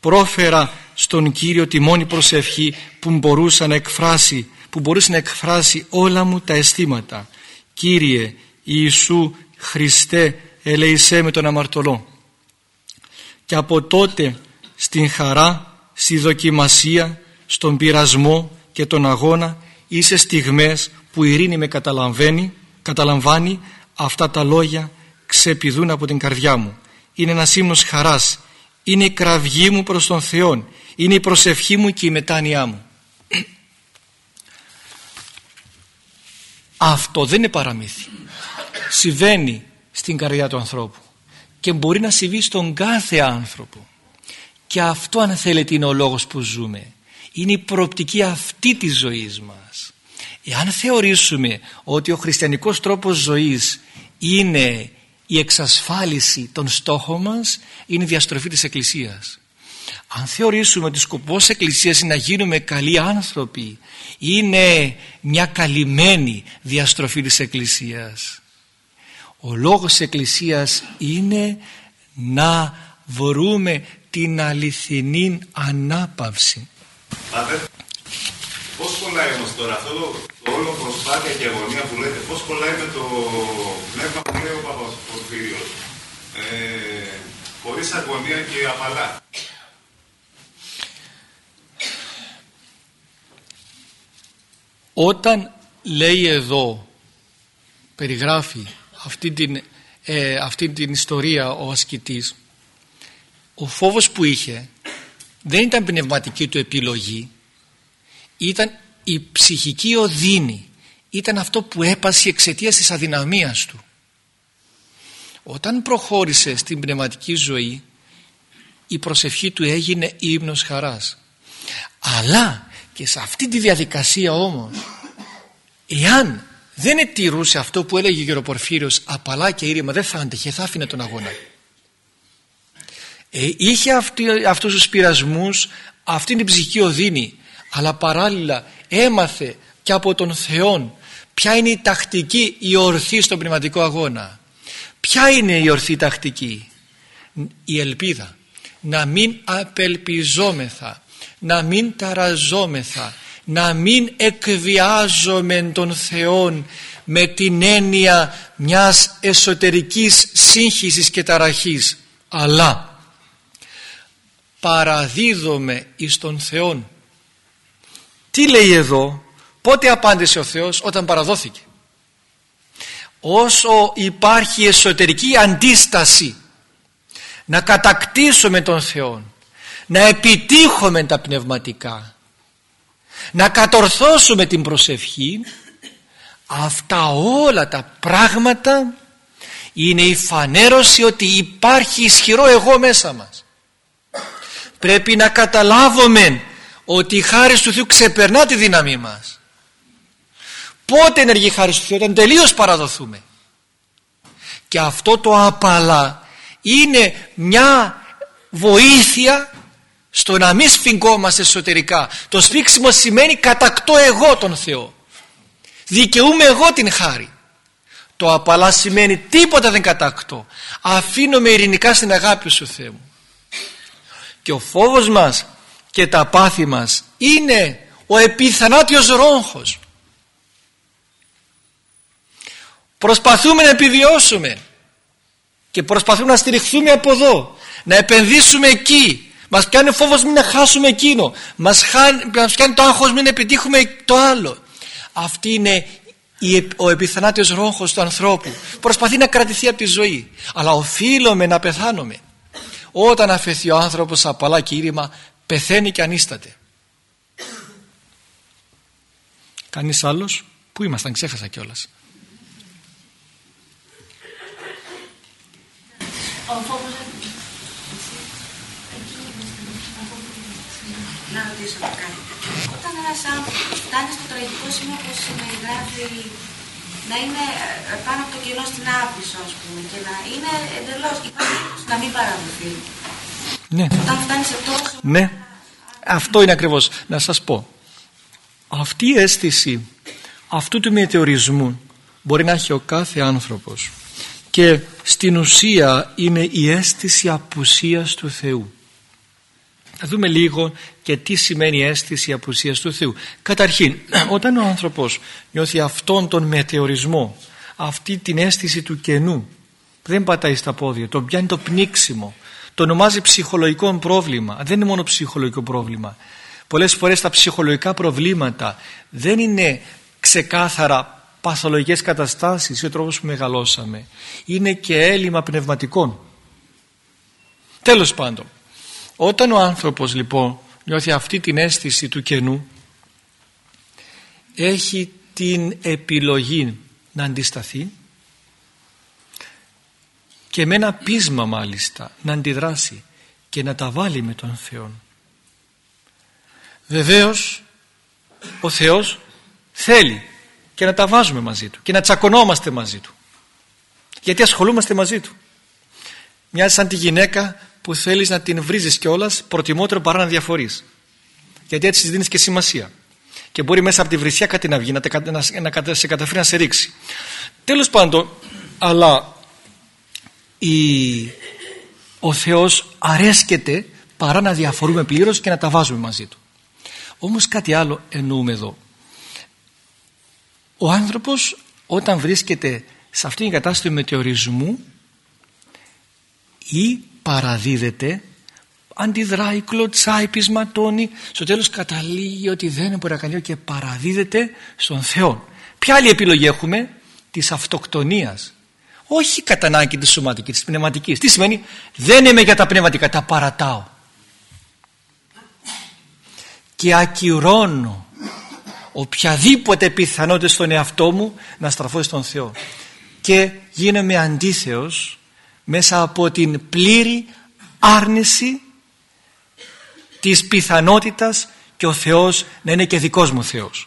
πρόφερα στον Κύριο τη μόνη προσευχή που μπορούσε να εκφράσει που μπορούσε να εκφράσει όλα μου τα αισθήματα. Κύριε Ιησού Χριστέ ελεησέ με τον αμαρτωλό και από τότε στην χαρά στη δοκιμασία στον πειρασμό και τον αγώνα είσαι στιγμές που η ειρήνη με καταλαβαίνει, καταλαμβάνει. Αυτά τα λόγια ξεπηδούν από την καρδιά μου. Είναι ένας ύμνος χαράς. Είναι η κραυγή μου προς τον Θεό είναι η προσευχή μου και η μετάνοιά μου. Αυτό δεν είναι παραμύθι. Συμβαίνει στην καρδιά του ανθρώπου και μπορεί να συμβεί στον κάθε άνθρωπο και αυτό αν θέλετε είναι ο λόγος που ζούμε. Είναι η προοπτική αυτή της ζωής μας. Εάν θεωρήσουμε ότι ο χριστιανικός τρόπος ζωής είναι η εξασφάλιση των στόχων μας είναι η διαστροφή της Εκκλησίας. Αν θεωρήσουμε ότι σκοπός της Εκκλησίας είναι να γίνουμε καλοί άνθρωποι είναι μια καλυμμένη διαστροφή της Εκκλησίας. Ο λόγος της Εκκλησίας είναι να βρούμε την αληθινή ανάπαυση Πώς κολλάει όμως τώρα αυτό το, το όλο προσπάθεια και αγωνία που λέτε, πώς κολλάει με το πνεύμα που λέει ο Παπαπορφύριος, ε, χωρίς αγωνία και απαλά; Όταν λέει εδώ, περιγράφει αυτή την, ε, αυτή την ιστορία ο ασκητής, ο φόβος που είχε δεν ήταν πνευματική του επιλογή, ήταν η ψυχική οδύνη ήταν αυτό που έπασε εξαιτίας της αδυναμίας του. Όταν προχώρησε στην πνευματική ζωή η προσευχή του έγινε ύμνος χαράς. Αλλά και σε αυτή τη διαδικασία όμως εάν δεν ετηρούσε αυτό που έλεγε ο Γεροπορφύριος απαλά και ήρεμα δεν θα άντεχε θα άφηνε τον αγώνα ε, είχε αυτή, αυτούς τους πειρασμούς αυτή την ψυχική οδύνη αλλά παράλληλα έμαθε και από τον Θεό ποια είναι η τακτική η ορθή στον πνευματικό αγώνα. Ποια είναι η ορθή τακτική; Η ελπίδα. Να μην απελπιζόμεθα να μην ταραζόμεθα να μην εκβιάζομαι τον Θεό με την έννοια μιας εσωτερικής σύγχυσης και ταραχής. Αλλά παραδίδομαι εις τον Θεόν. Τι λέει εδώ πότε απάντησε ο Θεός όταν παραδόθηκε; Όσο υπάρχει εσωτερική αντίσταση να κατακτήσουμε τον Θεό να επιτύχουμε τα πνευματικά να κατορθώσουμε την προσευχή αυτά όλα τα πράγματα είναι η φανέρωση ότι υπάρχει ισχυρό εγώ μέσα μας πρέπει να καταλάβουμε ότι η χάρη του Θεού ξεπερνά τη δύναμή μας. Πότε ενεργεί η χάρη του Θεού όταν τελείως παραδοθούμε. Και αυτό το απαλά είναι μια βοήθεια στο να μην σφιγγόμαστε εσωτερικά. Το σφίξιμο σημαίνει κατακτώ εγώ τον Θεό. Δικαιούμαι εγώ την χάρη. Το απαλά σημαίνει τίποτα δεν κατακτώ. Αφήνομαι ειρηνικά στην αγάπη σου Θεέ μου και ο φόβος μας και τα πάθη μας είναι ο επιθανάτιος ρόγχος. Προσπαθούμε να επιβιώσουμε και προσπαθούμε να στηριχθούμε από εδώ να επενδύσουμε εκεί. Μας πιάνει φόβος μην χάσουμε εκείνο. Μας, μας πιάνει το άγχος μην επιτύχουμε το άλλο. Αυτή είναι ο επιθανάτιος ρόγχος του ανθρώπου. Προσπαθεί να κρατηθεί από τη ζωή. Αλλά οφείλουμε να πεθάνουμε όταν αφαιθεί ο άνθρωπος απαλά και ήρημα πεθαίνει και ανίσταται κανείς άλλος; Που ήμασταν ξέχασα κιόλας Να ρωτήσω κάτι. Όταν ένας άνθρωπος φτάνει στο τραγικό σημείο όπως περιγράφει να είναι ε, πάνω από το κενό στην άπλησο ας πούμε και να είναι εντελώς να μην παραδοθεί. Ναι. Όταν φτάνει σε τόσο... Ναι. Αυτό είναι ακριβώς. Να σας πω. Αυτή η αίσθηση αυτού του μετεωρισμού μπορεί να έχει ο κάθε άνθρωπος και στην ουσία είναι η αίσθηση απουσίας του Θεού. Θα δούμε λίγο και τι σημαίνει η αίσθηση απουσίας του Θεού. Καταρχήν, [clears throat] όταν ο άνθρωπος νιώθει αυτόν τον μετεωρισμό, αυτή την αίσθηση του κενού, δεν πατάει στα πόδια, το πιάνει το πνίξιμο, το ονομάζει ψυχολογικό πρόβλημα. Δεν είναι μόνο ψυχολογικό πρόβλημα. Πολλές φορές τα ψυχολογικά προβλήματα δεν είναι ξεκάθαρα παθολογικές καταστάσεις ή ο τρόπος που μεγαλώσαμε. Είναι και έλλειμμα πνευματικών. Τέλος πάντων, όταν ο άνθρωπος λοιπόν νιώθει αυτή την αίσθηση του κενού έχει την επιλογή να αντισταθεί και με ένα πείσμα μάλιστα να αντιδράσει και να τα βάλει με τον Θεό. Βεβαίως ο Θεός θέλει και να τα βάζουμε μαζί Του και να τσακωνόμαστε μαζί Του γιατί ασχολούμαστε μαζί Του. Μιας σαν τη γυναίκα που θέλεις να την βρίζεις κιόλας προτιμότερο παρά να διαφορείς. Γιατί έτσι δίνεις και σημασία. Και μπορεί μέσα από τη βρυσιά κάτι να βγει, να, να, να σε καταφέρει να σε ρίξει. Τέλος πάντων, αλλά η, ο Θεός αρέσκεται παρά να διαφορούμε πλήρως και να τα βάζουμε μαζί Του. Όμως κάτι άλλο εννοούμε εδώ. Ο άνθρωπος όταν βρίσκεται σε αυτήν την κατάσταση μετεωρισμού ή παραδίδεται αντιδράει, κλωτσάει, πεισματώνει. Στο τέλος καταλήγει ότι δεν μπορεί να κάνει και παραδίδεται στον Θεό. Ποια άλλη επιλογή έχουμε; Της αυτοκτονίας. Όχι κατά ανάγκη της σωματικής, της πνευματικής. Τι σημαίνει; Δεν είμαι για τα πνευματικά τα παρατάω. Και ακυρώνω οποιαδήποτε πιθανότητα στον εαυτό μου να στραφώ στον Θεό. Και γίνομαι αντίθεος μέσα από την πλήρη άρνηση της πιθανότητας και ο Θεός να είναι και δικός μου Θεός.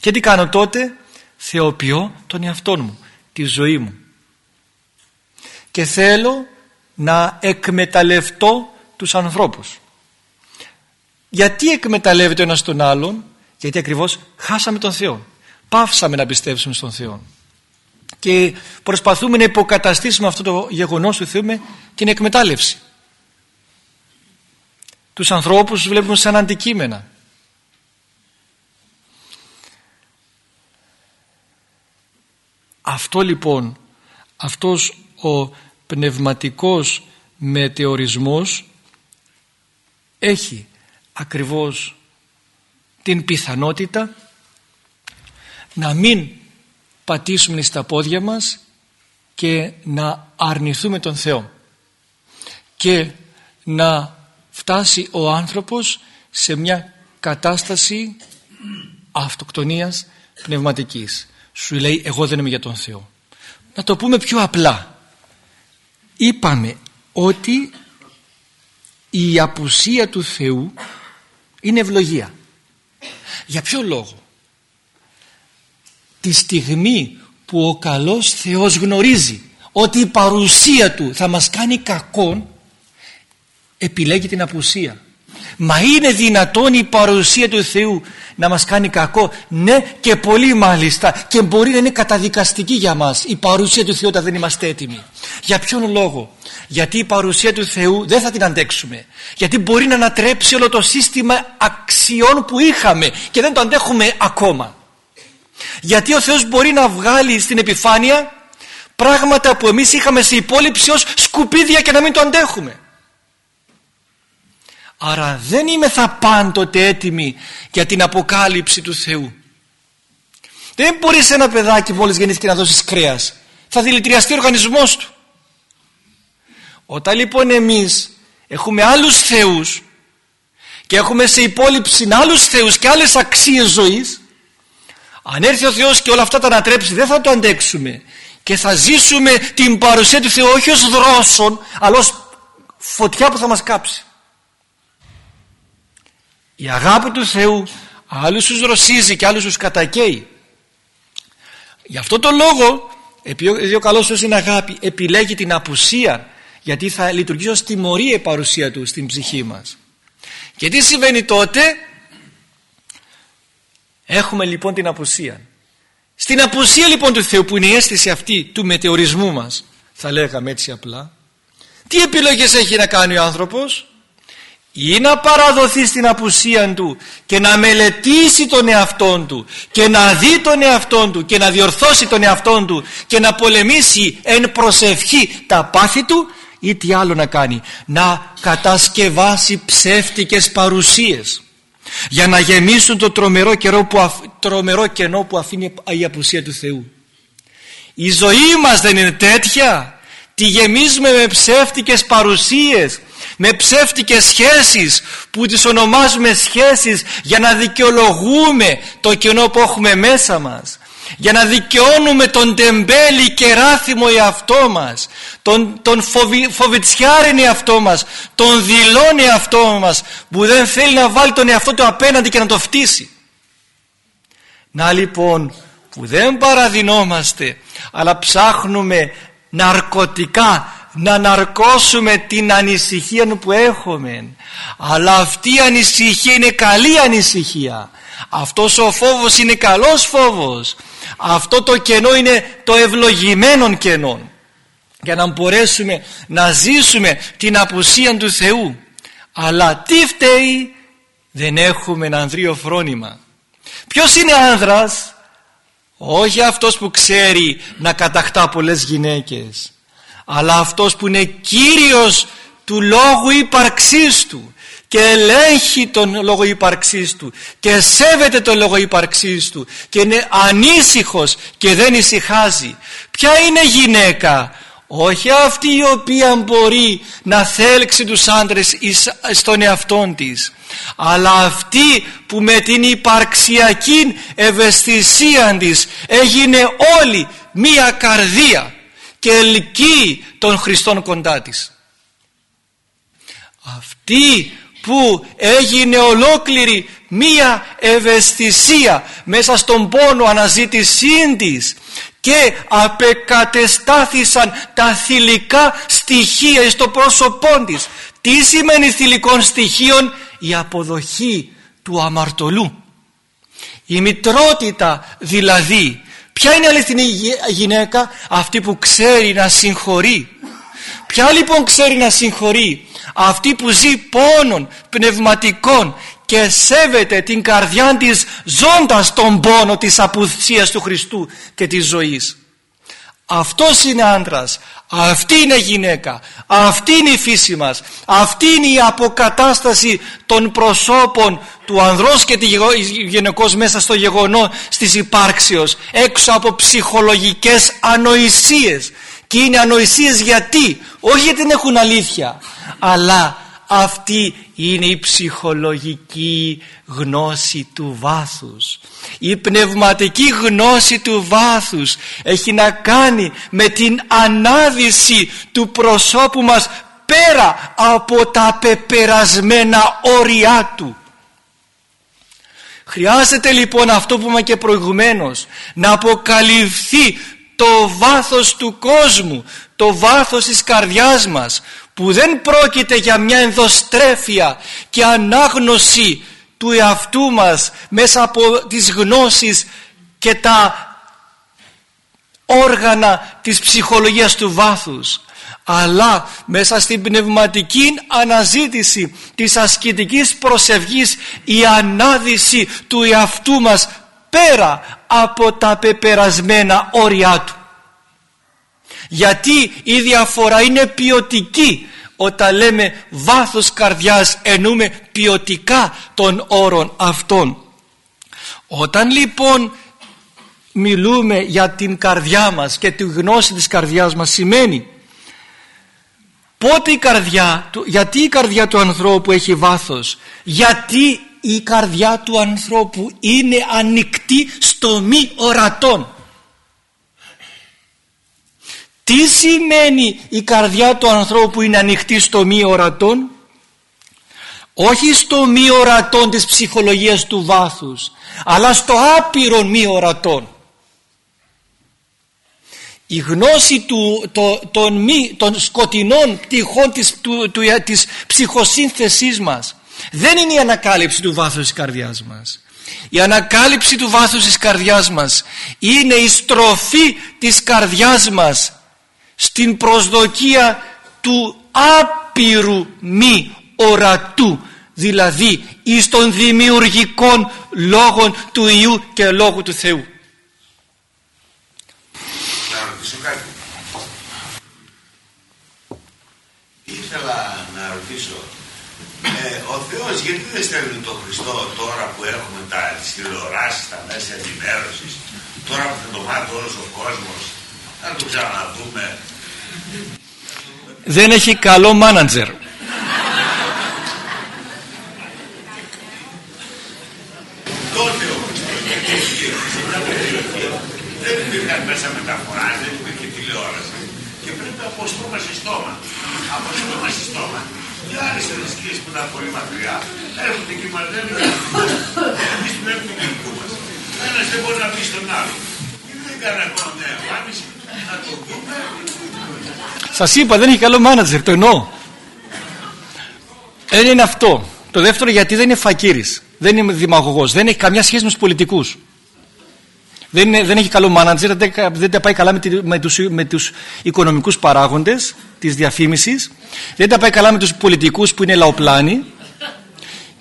Και τι κάνω τότε, θεοποιώ τον εαυτό μου, τη ζωή μου. Και θέλω να εκμεταλλευτώ τους ανθρώπους. Γιατί εκμεταλλεύεται ο ένας τον άλλον, γιατί ακριβώς χάσαμε τον Θεό. Πάυσαμε να πιστεύσουμε στον Θεό και προσπαθούμε να υποκαταστήσουμε αυτό το γεγονός του Θεού με την εκμετάλλευση. Τους ανθρώπους τους βλέπουμε σαν αντικείμενα. Αυτό λοιπόν, αυτός ο πνευματικός μετεωρισμός έχει ακριβώς την πιθανότητα να μην πατήσουμε στα πόδια μας και να αρνηθούμε τον Θεό. Και να φτάσει ο άνθρωπος σε μια κατάσταση αυτοκτονίας πνευματικής. Σου λέει εγώ δεν είμαι για τον Θεό να το πούμε πιο απλά. Είπαμε ότι η απουσία του Θεού είναι ευλογία. Για ποιο λόγο; Τη στιγμή που ο καλός Θεός γνωρίζει ότι η παρουσία Του θα μας κάνει κακόν επιλέγει την απουσία. Μα είναι δυνατόν η παρουσία του Θεού να μας κάνει κακό; Ναι και πολύ μάλιστα. Και μπορεί να είναι καταδικαστική για μας η παρουσία του Θεού όταν δεν είμαστε έτοιμοι. Για ποιον λόγο; Γιατί η παρουσία του Θεού δεν θα την αντέξουμε. Γιατί μπορεί να ανατρέψει όλο το σύστημα αξιών που είχαμε και δεν το αντέχουμε ακόμα γιατί ο Θεός μπορεί να βγάλει στην επιφάνεια πράγματα που εμείς είχαμε σε υπόλοιψη ως σκουπίδια και να μην το αντέχουμε Άρα δεν είμαι θα πάντοτε έτοιμοι για την αποκάλυψη του Θεού. Δεν μπορείς σε ένα παιδάκι μόλις γεννήθηκε να δώσεις κρέας. Θα δηλητηριαστεί ο οργανισμός του. Όταν λοιπόν εμείς έχουμε άλλους θεούς και έχουμε σε υπόλοιψη άλλους θεούς και άλλες αξίες ζωής αν έρθει ο Θεός και όλα αυτά τα ανατρέψει δεν θα το αντέξουμε και θα ζήσουμε την παρουσία του Θεού όχι ως δρόσον αλλά ως φωτιά που θα μας κάψει. Η αγάπη του Θεού άλλους τους δροσίζει και άλλους τους κατακαίει. Γι' αυτό το λόγο επειδή ο καλός Θεός είναι αγάπη επιλέγει την απουσία γιατί θα λειτουργήσει ως τιμωρία η παρουσία του στην ψυχή μας. Και τι συμβαίνει τότε; Έχουμε λοιπόν την απουσία. Στην απουσία λοιπόν του Θεού που είναι η αίσθηση αυτή του μετεωρισμού μας θα λέγαμε έτσι απλά τι επιλογές έχει να κάνει ο άνθρωπος; Ή να παραδοθεί στην απουσία του και να μελετήσει τον εαυτόν του και να δει τον εαυτόν του και να διορθώσει τον εαυτόν του και να πολεμήσει εν προσευχή τα πάθη του ή τι άλλο να κάνει να κατασκευάσει ψεύτικες παρουσίες για να γεμίσουν το τρομερό, καιρό που τρομερό κενό που αφήνει η απουσία του Θεού. Η ζωή μας δεν είναι τέτοια. Τη γεμίζουμε με ψεύτικες παρουσίες με ψεύτικες σχέσεις που τις ονομάζουμε σχέσεις για να δικαιολογούμε το κενό που έχουμε μέσα μας για να δικαιώνουμε τον τεμπέλη και ράθιμο εαυτό μας τον, τον φοβι, φοβητσιάριν εαυτό μας τον δηλώνει εαυτό μας που δεν θέλει να βάλει τον εαυτό του απέναντι και να το φτύσει. Να λοιπόν που δεν παραδεινόμαστε αλλά ψάχνουμε ναρκωτικά να ναρκώσουμε την ανησυχία που έχουμε. Αλλά αυτή η ανησυχία είναι καλή ανησυχία. Αυτός ο φόβος είναι καλός φόβος αυτό το κενό είναι το ευλογημένο κενό για να μπορέσουμε να ζήσουμε την απουσία του Θεού. Αλλά τι φταίει; Δεν έχουμε ένα ανδρείο φρόνημα. Ποιος είναι άνδρας; Όχι αυτός που ξέρει να κατακτά πολλές γυναίκες αλλά αυτός που είναι κύριος του λόγου ύπαρξής του και ελέγχει τον λόγο ύπαρξής του και σέβεται τον λόγο ύπαρξής του και είναι ανήσυχος και δεν ησυχάζει ποια είναι γυναίκα; Όχι αυτή η οποία μπορεί να θέλξει τους άντρες στον εαυτό της αλλά αυτή που με την υπαρξιακή ευαισθησία της έγινε όλη μία καρδία και ελκύει τον Χριστόν κοντά της. Αυτή που έγινε ολόκληρη μία ευαισθησία μέσα στον πόνο αναζήτησή της και απεκατεστάθησαν τα θηλυκά στοιχεία στο πρόσωπό της. Τι σημαίνει θηλυκών στοιχείων η αποδοχή του αμαρτωλού. Η μητρότητα δηλαδή Ποια είναι η αληθινή γυναίκα; Αυτή που ξέρει να συγχωρεί. Ποια λοιπόν ξέρει να συγχωρεί; Αυτή που ζει πόνων πνευματικών και σέβεται την καρδιά της ζώντας τον πόνο της απουσίας του Χριστού και της ζωής. αυτός είναι άντρας αυτή είναι γυναίκα αυτή είναι η φύση μας αυτή είναι η αποκατάσταση των προσώπων του ανδρός και της γυναικός μέσα στο γεγονό της υπάρξεως έξω από ψυχολογικές ανοησίες και είναι ανοησίες γιατί; Όχι γιατί δεν έχουν αλήθεια αλλά αυτή είναι η ψυχολογική γνώση του βάθους. Η πνευματική γνώση του βάθους έχει να κάνει με την ανάδυση του προσώπου μας πέρα από τα πεπερασμένα όρια του. Χρειάζεται λοιπόν αυτό που είπα και προηγουμένως να αποκαλυφθεί το βάθος του κόσμου, το βάθος της καρδιάς μας που δεν πρόκειται για μια ενδοστρέφεια και ανάγνωση του εαυτού μας μέσα από τις γνώσεις και τα όργανα της ψυχολογίας του βάθους αλλά μέσα στην πνευματική αναζήτηση της ασκητικής προσευχής η ανάδυση του εαυτού μας πέρα από τα πεπερασμένα όρια του. Γιατί η διαφορά είναι ποιοτική. Όταν λέμε βάθος καρδιάς εννοούμε ποιοτικά των όρων αυτών. Όταν λοιπόν μιλούμε για την καρδιά μας και τη γνώση της καρδιάς μας σημαίνει πότε η καρδιά γιατί η καρδιά του ανθρώπου έχει βάθος γιατί η καρδιά του ανθρώπου είναι ανοιχτή στο μη ορατόν. Τι σημαίνει η καρδιά του ανθρώπου που είναι ανοιχτή στο μη ορατόν; Όχι στο μη ορατόν της ψυχολογίας του βάθους αλλά στο άπειρο μη ορατόν. Η γνώση του, το, των, μη, των σκοτεινών πτυχών της, του, του, της ψυχοσύνθεσής μας δεν είναι η ανακάλυψη του βάθους της καρδιάς μας η ανακάλυψη του βάθους της καρδιάς μας είναι η στροφή της καρδιάς μας στην προσδοκία του άπειρου μη ορατού δηλαδή εις των δημιουργικών λόγων του Ιού και Λόγου του Θεού. Να ρωτήσω κάτι. Ήθελα να ρωτήσω ε, ο Θεός γιατί δεν στέλνει τον Χριστό τώρα που έχουμε τα, τις τηλεοράσεις, τα μέσα ενημέρωσης τώρα που θα το μάθει όλος ο κόσμος να το ξαναδούμε. Δεν έχει καλό μάνατζερ. Τότε όμως, σε μια περιοχή δεν υπήρχαν μέσα μεταφοράς, δεν υπήρχε τηλεόραση και πρέπει να αποστούμε σε στόμα. Αποστούμε σε στόμα. Και άλλες θρησκείες που ήταν πολύ μακριά έρχονται και μας λένε εμείς βλέπουμε και δικού μας. Ένας δεν μπορεί να πει στον άλλο. Δεν έκανε ακόμα μια εμφάνιση σας είπα δεν έχει καλό μάνατζερ, το εννοώ. Ένα είναι αυτό. Το δεύτερο γιατί δεν είναι φακύρης, δεν είναι δημαγωγός, δεν έχει καμιά σχέση με τους πολιτικούς. Δεν, είναι, δεν έχει καλό μάνατζερ, δεν, δεν τα πάει καλά με, με, τους, με τους οικονομικούς παράγοντες της διαφήμισης, δεν τα πάει καλά με τους πολιτικούς που είναι λαοπλάνοι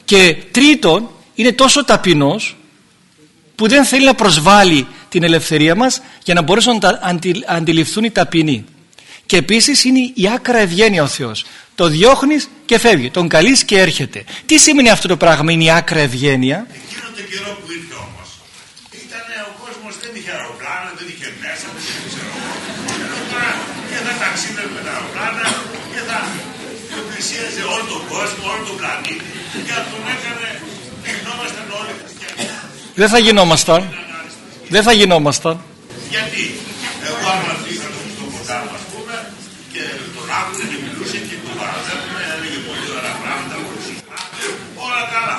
και τρίτον είναι τόσο ταπεινός που δεν θέλει να προσβάλλει την ελευθερία μας για να μπορέσουν να αντιληφθούν οι ταπεινοί. Και επίσης είναι η άκρα ευγένεια ο Θεός. Το διώχνεις και φεύγει, τον καλείς και έρχεται. Τι σημαίνει αυτό το πράγμα, είναι η άκρα ευγένεια; Εκείνο το καιρό που ήρθε όμως, ήταν ο κόσμος δεν είχε αεροπλάνα, δεν είχε μέσα, δεν είχε ξέρω. Και θα ταξίδευε με τα αεροπλάνα και θα πλησίαζε όλο τον κόσμο, όλο τον πλανήτη και τον έκανε, γινόμασταν όλοι χριστιανοί. Δεν θα γινόμασταν. Δεν θα γινόμασταν. Γιατί; Εγώ άμα πήγα το στο κοντά μου, ας πούμε, και τον άκουγε και μιλούσε και τον παραδέχομαι, έλεγε πολύ ωραία πράγματα, πολύ συχνά, όλα καλά.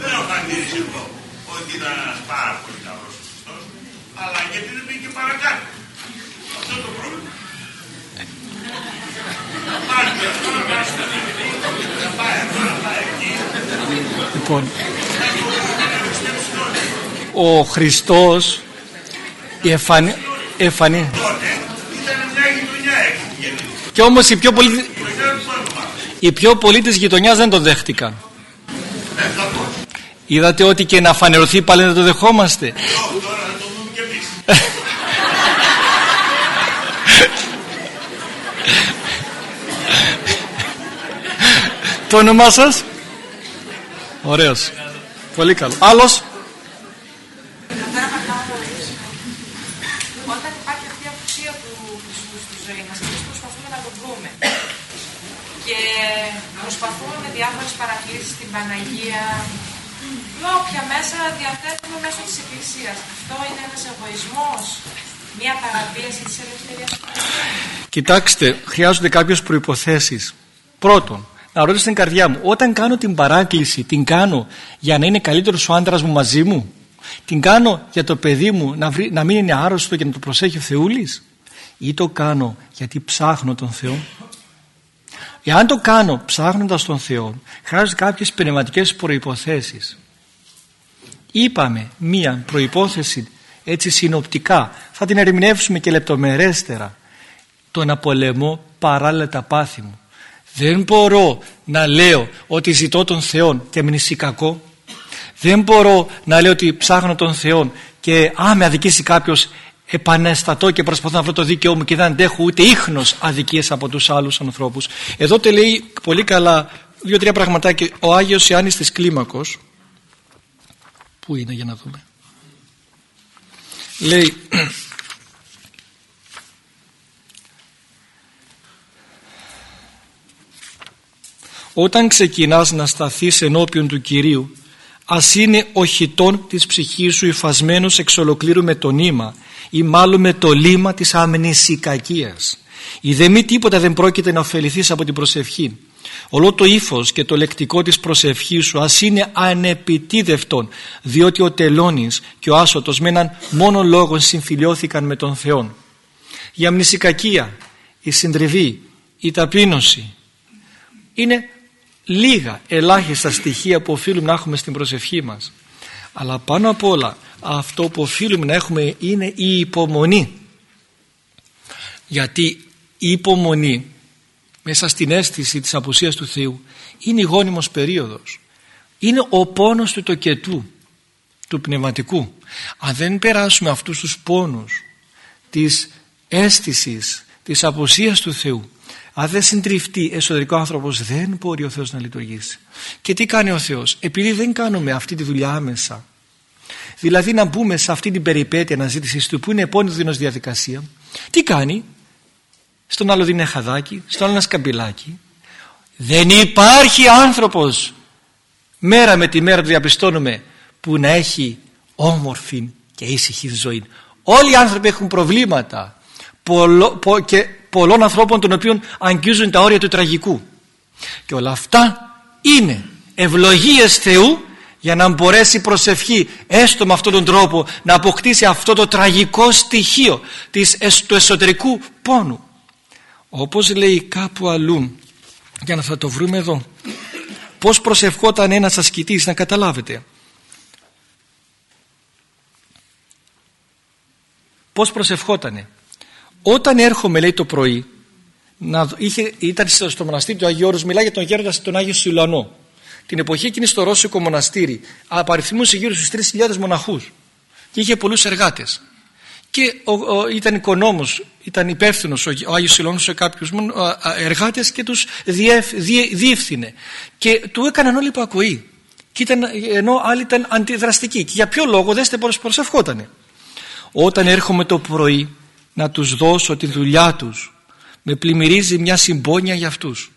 Δεν έχω αντίρρηση εδώ ότι ήταν ένας πάρα πολύ καλός Χριστός, αλλά γιατί δεν πήγε παρακάτω. Αυτό το πρόβλημα. Λοιπόν, ο Χριστός εφανι... εφανι... και όμως οι πιο, πολίτε... οι πιο πολίτες γειτονιάς δεν το δέχτηκαν. Είδατε ότι και να φανερωθεί πάλι να το δεχόμαστε; Το όνομά σας. Ωραίος. Πολύ καλό. Άλλος. Όταν υπάρχει αυτή η απουσία του Χριστού στη ζωή μας, εμείς προσπαθούμε να το βρούμε. Και προσπαθούμε με διάφορες παρακλήσεις στην Παναγία, με όποια μέσα διαθέτουμε μέσω της Εκκλησίας. Αυτό είναι ένας εγωισμός, μια παραβίαση της ελευθερίας του Χριστού. Κοιτάξτε, χρειάζονται κάποιες προϋποθέσεις. Πρώτον, να ρωτήσω στην καρδιά μου, όταν κάνω την παράκληση, την κάνω για να είναι καλύτερος ο άντρας μου μαζί μου; Την κάνω για το παιδί μου να, βρει, να μην είναι άρρωστο και να το προσέχει ο Θεούλης; Ή το κάνω γιατί ψάχνω τον Θεό; Εάν το κάνω ψάχνοντας τον Θεό, χρειάζονται κάποιες πνευματικές προϋποθέσεις. Είπαμε μία προϋπόθεση έτσι συνοπτικά, θα την ερμηνεύσουμε και λεπτομερέστερα. Το να πολεμώ παράλληλα τα πάθη μου. Δεν μπορώ να λέω ότι ζητώ τον Θεό και μνησί κακό. Δεν μπορώ να λέω ότι ψάχνω τον Θεό και α, με αδικήσει κάποιος επανεστατώ και προσπαθώ να βρω το δίκαιό μου και δεν αντέχω ούτε ίχνος αδικίες από τους άλλους ανθρώπους. Εδώ τε λέει πολύ καλά δύο-τρία πραγματάκια ο Άγιος Ιάννης της Κλίμακος Πού είναι για να δούμε. Λέει Όταν ξεκινάς να σταθείς ενώπιον του Κυρίου ας είναι ο χιτών της ψυχής σου υφασμένος εξ ολοκλήρου με το νήμα ή μάλλον με το λίμα της αμνησικακίας. Η δε μη τίποτα δεν πρόκειται να ωφεληθείς από την προσευχή. Όλο το ύφος και το λεκτικό της προσευχής σου ας είναι ανεπιτίδευτον διότι ο τελώνης και ο άσωτος με έναν μόνο λόγο συμφιλιώθηκαν με τον Θεό. Η αμνησικακία, η συντριβή, η ταπείνωση είναι λίγα ελάχιστα στοιχεία που οφείλουμε να έχουμε στην προσευχή μας. Αλλά πάνω απ' όλα αυτό που οφείλουμε να έχουμε είναι η υπομονή. Γιατί η υπομονή μέσα στην αίσθηση της απουσίας του Θεού είναι η γόνιμος περίοδος. Είναι ο πόνος του τοκετού, του πνευματικού. Αν δεν περάσουμε αυτούς τους πόνους της αίσθησης, της απουσίας του Θεού αν δεν συντριφτεί εσωτερικό άνθρωπος δεν μπορεί ο Θεός να λειτουργήσει. Και τι κάνει ο Θεός; Επειδή δεν κάνουμε αυτή τη δουλειά άμεσα. Δηλαδή να μπούμε σε αυτή την περιπέτεια αναζήτησης του που είναι επώνυδυνος διαδικασία. Τι κάνει; Στον άλλο δίνει ένα χαδάκι, στον άλλο ένα σκαμπιλάκι. Δεν υπάρχει άνθρωπος μέρα με τη μέρα το διαπιστώνουμε που να έχει όμορφη και ήσυχη ζωή. Όλοι οι άνθρωποι έχουν προβλήματα πολλο, πο, και πολλών ανθρώπων των οποίων αγγίζουν τα όρια του τραγικού. Και όλα αυτά είναι ευλογίες Θεού για να μπορέσει η προσευχή έστω με αυτόν τον τρόπο να αποκτήσει αυτό το τραγικό στοιχείο της, του εσωτερικού πόνου. Όπως λέει κάπου αλλού, για να θα το βρούμε εδώ, πώς προσευχόταν ένας ασκητής να καταλάβετε. Πώς προσευχότανε. Όταν έρχομαι λέει το πρωί να, είχε, ήταν στο μοναστήρι του Αγίου Όρους μιλάει για τον γέροντα τον Άγιο Σιλανό την εποχή εκείνης στο Ρώσικο μοναστήρι απαριθμούσε γύρω στους 3.000 μοναχούς και είχε πολλούς εργάτες. Και ο, ο, ήταν οικονόμος, ήταν υπεύθυνος ο, ο Άγιος Σιλανός σε κάποιους εργάτες και τους διευ, διεύθυνε. Και του έκαναν όλοι υπακοή και ήταν, ενώ άλλοι ήταν αντιδραστικοί. Και για ποιο λόγο δέστε πως προσευχότανε. Όταν έρχομαι το πρωί να τους δώσω τη δουλειά τους. Με πλημμυρίζει μια συμπόνια για αυτούς.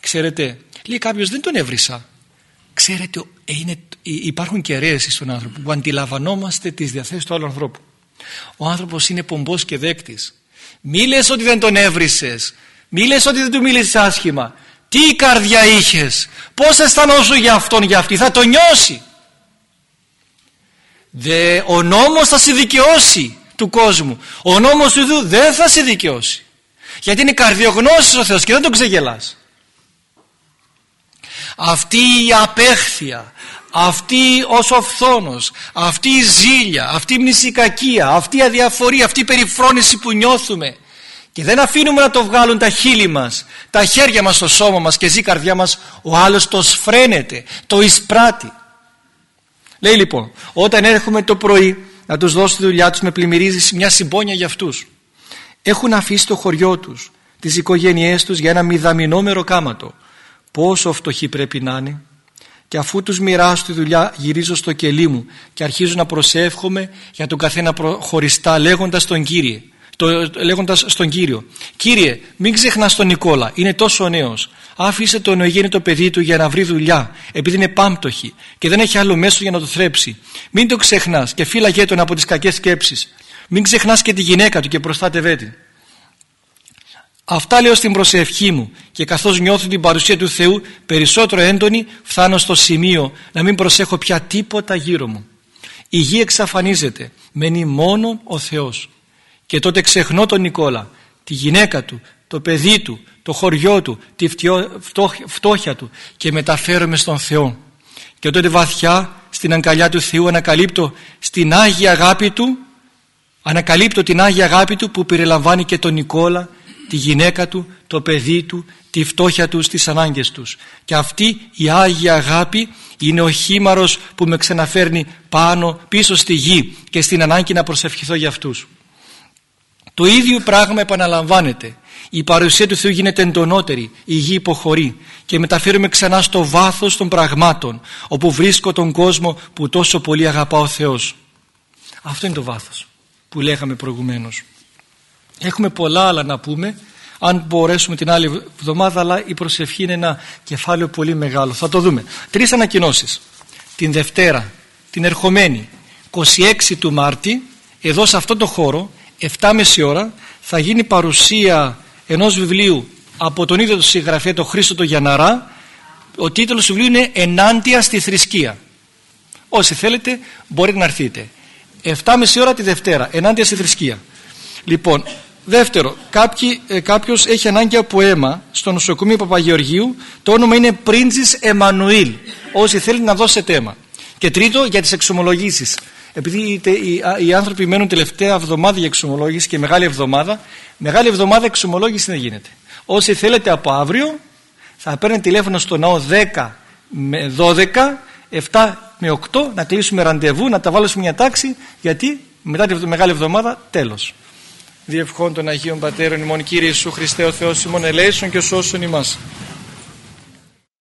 Ξέρετε λέει κάποιος δεν τον έβρισα ξέρετε είναι, υπάρχουν κεραίες στον άνθρωπο που αντιλαμβανόμαστε τις διαθέσεις του άλλου ανθρώπου. Ο άνθρωπος είναι πομπός και δέκτης. Μη λες ότι δεν τον έβρισες. Μη λες ότι δεν του μίλησες άσχημα. Τι καρδιά είχες. Πως αισθανόσου για αυτόν για αυτή. Θα το νιώσει. Δε, ο νόμος θα σε δικαιώσει του κόσμου. Ο νόμος του Ιδού δεν θα σε δικαιώσει. Γιατί είναι καρδιογνώσης ο Θεός και δεν τον ξεγελάς. Αυτή η απέχθεια, αυτή ο σοφθόνος, αυτή η ζήλια, αυτή η μνησικακία, αυτή η αδιαφορία, αυτή η περιφρόνηση που νιώθουμε και δεν αφήνουμε να το βγάλουν τα χείλη μας, τα χέρια μας στο σώμα μας και ζει η καρδιά μας, ο άλλος το σφραίνεται, το εισπράττει. Λέει λοιπόν, όταν έρχομαι το πρωί να τους δώσει τη δουλειά τους με πλημμυρίζει μια συμπόνια για αυτούς. Έχουν αφήσει το χωριό τους, τις οικογένειές τους για ένα μηδαμινόμερο κάματο. Πόσο φτωχοί πρέπει να είναι. Και αφού τους μοιράσω τη δουλειά γυρίζω στο κελί μου και αρχίζω να προσεύχομαι για τον καθένα χωριστά λέγοντας τον Κύριε. Το, λέγοντας στον Κύριο Κύριε μην ξεχνάς τον Νικόλα είναι τόσο νέος άφησε το το παιδί του για να βρει δουλειά επειδή είναι πάμπτωχη και δεν έχει άλλο μέσο για να το θρέψει μην το ξεχνάς και φύλαγέ τον από τις κακές σκέψεις μην ξεχνάς και τη γυναίκα του και προστάτευέ την Αυτά λέω στην προσευχή μου και καθώς νιώθω την παρουσία του Θεού περισσότερο έντονη φτάνω στο σημείο να μην προσέχω πια τίποτα γύρω μου. Η γη εξαφανίζεται, μένει μόνο ο Θεός. Και τότε ξεχνώ τον Νικόλα, τη γυναίκα του, το παιδί του, το χωριό του, τη φτώχεια του και μεταφέρομαι στον Θεό. Και τότε βαθιά στην αγκαλιά του Θεού ανακαλύπτω στην Άγια αγάπη του ανακαλύπτω την Άγια αγάπη του που περιλαμβάνει και τον Νικόλα τη γυναίκα του, το παιδί του, τη φτώχεια του, τις ανάγκες τους. Και αυτή η Άγια Αγάπη είναι ο χήμαρος που με ξαναφέρνει πάνω πίσω στη γη και στην ανάγκη να προσευχηθώ για αυτούς. Το ίδιο πράγμα επαναλαμβάνεται. Η παρουσία του Θεού γίνεται εντονότερη, η γη υποχωρεί και μεταφέρουμε ξανά στο βάθος των πραγμάτων όπου βρίσκω τον κόσμο που τόσο πολύ αγαπά ο Θεός. Αυτό είναι το βάθος που λέγαμε προηγουμένως. Έχουμε πολλά άλλα να πούμε αν μπορέσουμε την άλλη εβδομάδα αλλά η προσευχή είναι ένα κεφάλαιο πολύ μεγάλο. Θα το δούμε. Τρεις ανακοινώσεις. Την Δευτέρα, την ερχομένη 26 του Μάρτη εδώ σε αυτό το χώρο 7.30 ώρα θα γίνει παρουσία ενός βιβλίου από τον ίδιο το συγγραφέα τον Χρήστο το Γιαναρά ο τίτλος του βιβλίου είναι «Ενάντια στη θρησκεία». Όσοι θέλετε μπορείτε να έρθείτε. 7.30 ώρα τη Δευτέρα, ενάντια στη θρησκεία. Λοιπόν, Δεύτερο, κάποιο ε, κάποιος έχει ανάγκη από αίμα στο νοσοκομείο Παπαγεωργίου. Το όνομα είναι Πρίντζης Εμμανουήλ. Όσοι θέλει να δώσετε αίμα. Και τρίτο, για τις εξομολογήσεις. Επειδή οι, οι άνθρωποι μένουν τελευταία εβδομάδα για εξομολόγηση και μεγάλη εβδομάδα, μεγάλη εβδομάδα εξομολόγηση δεν γίνεται. Όσοι θέλετε από αύριο, θα παίρνετε τηλέφωνο στο ναό 10 με 12, 7 με 8, να κλείσουμε ραντεβού, να τα βάλουμε σε μια τάξη, γιατί μετά τη μεγάλη εβδομάδα τέλος διευχών των Αγίων Πατέρων ημών Κύριε Ιησού Χριστέ ο Θεός ημών ελέησον και σώσον ημάς.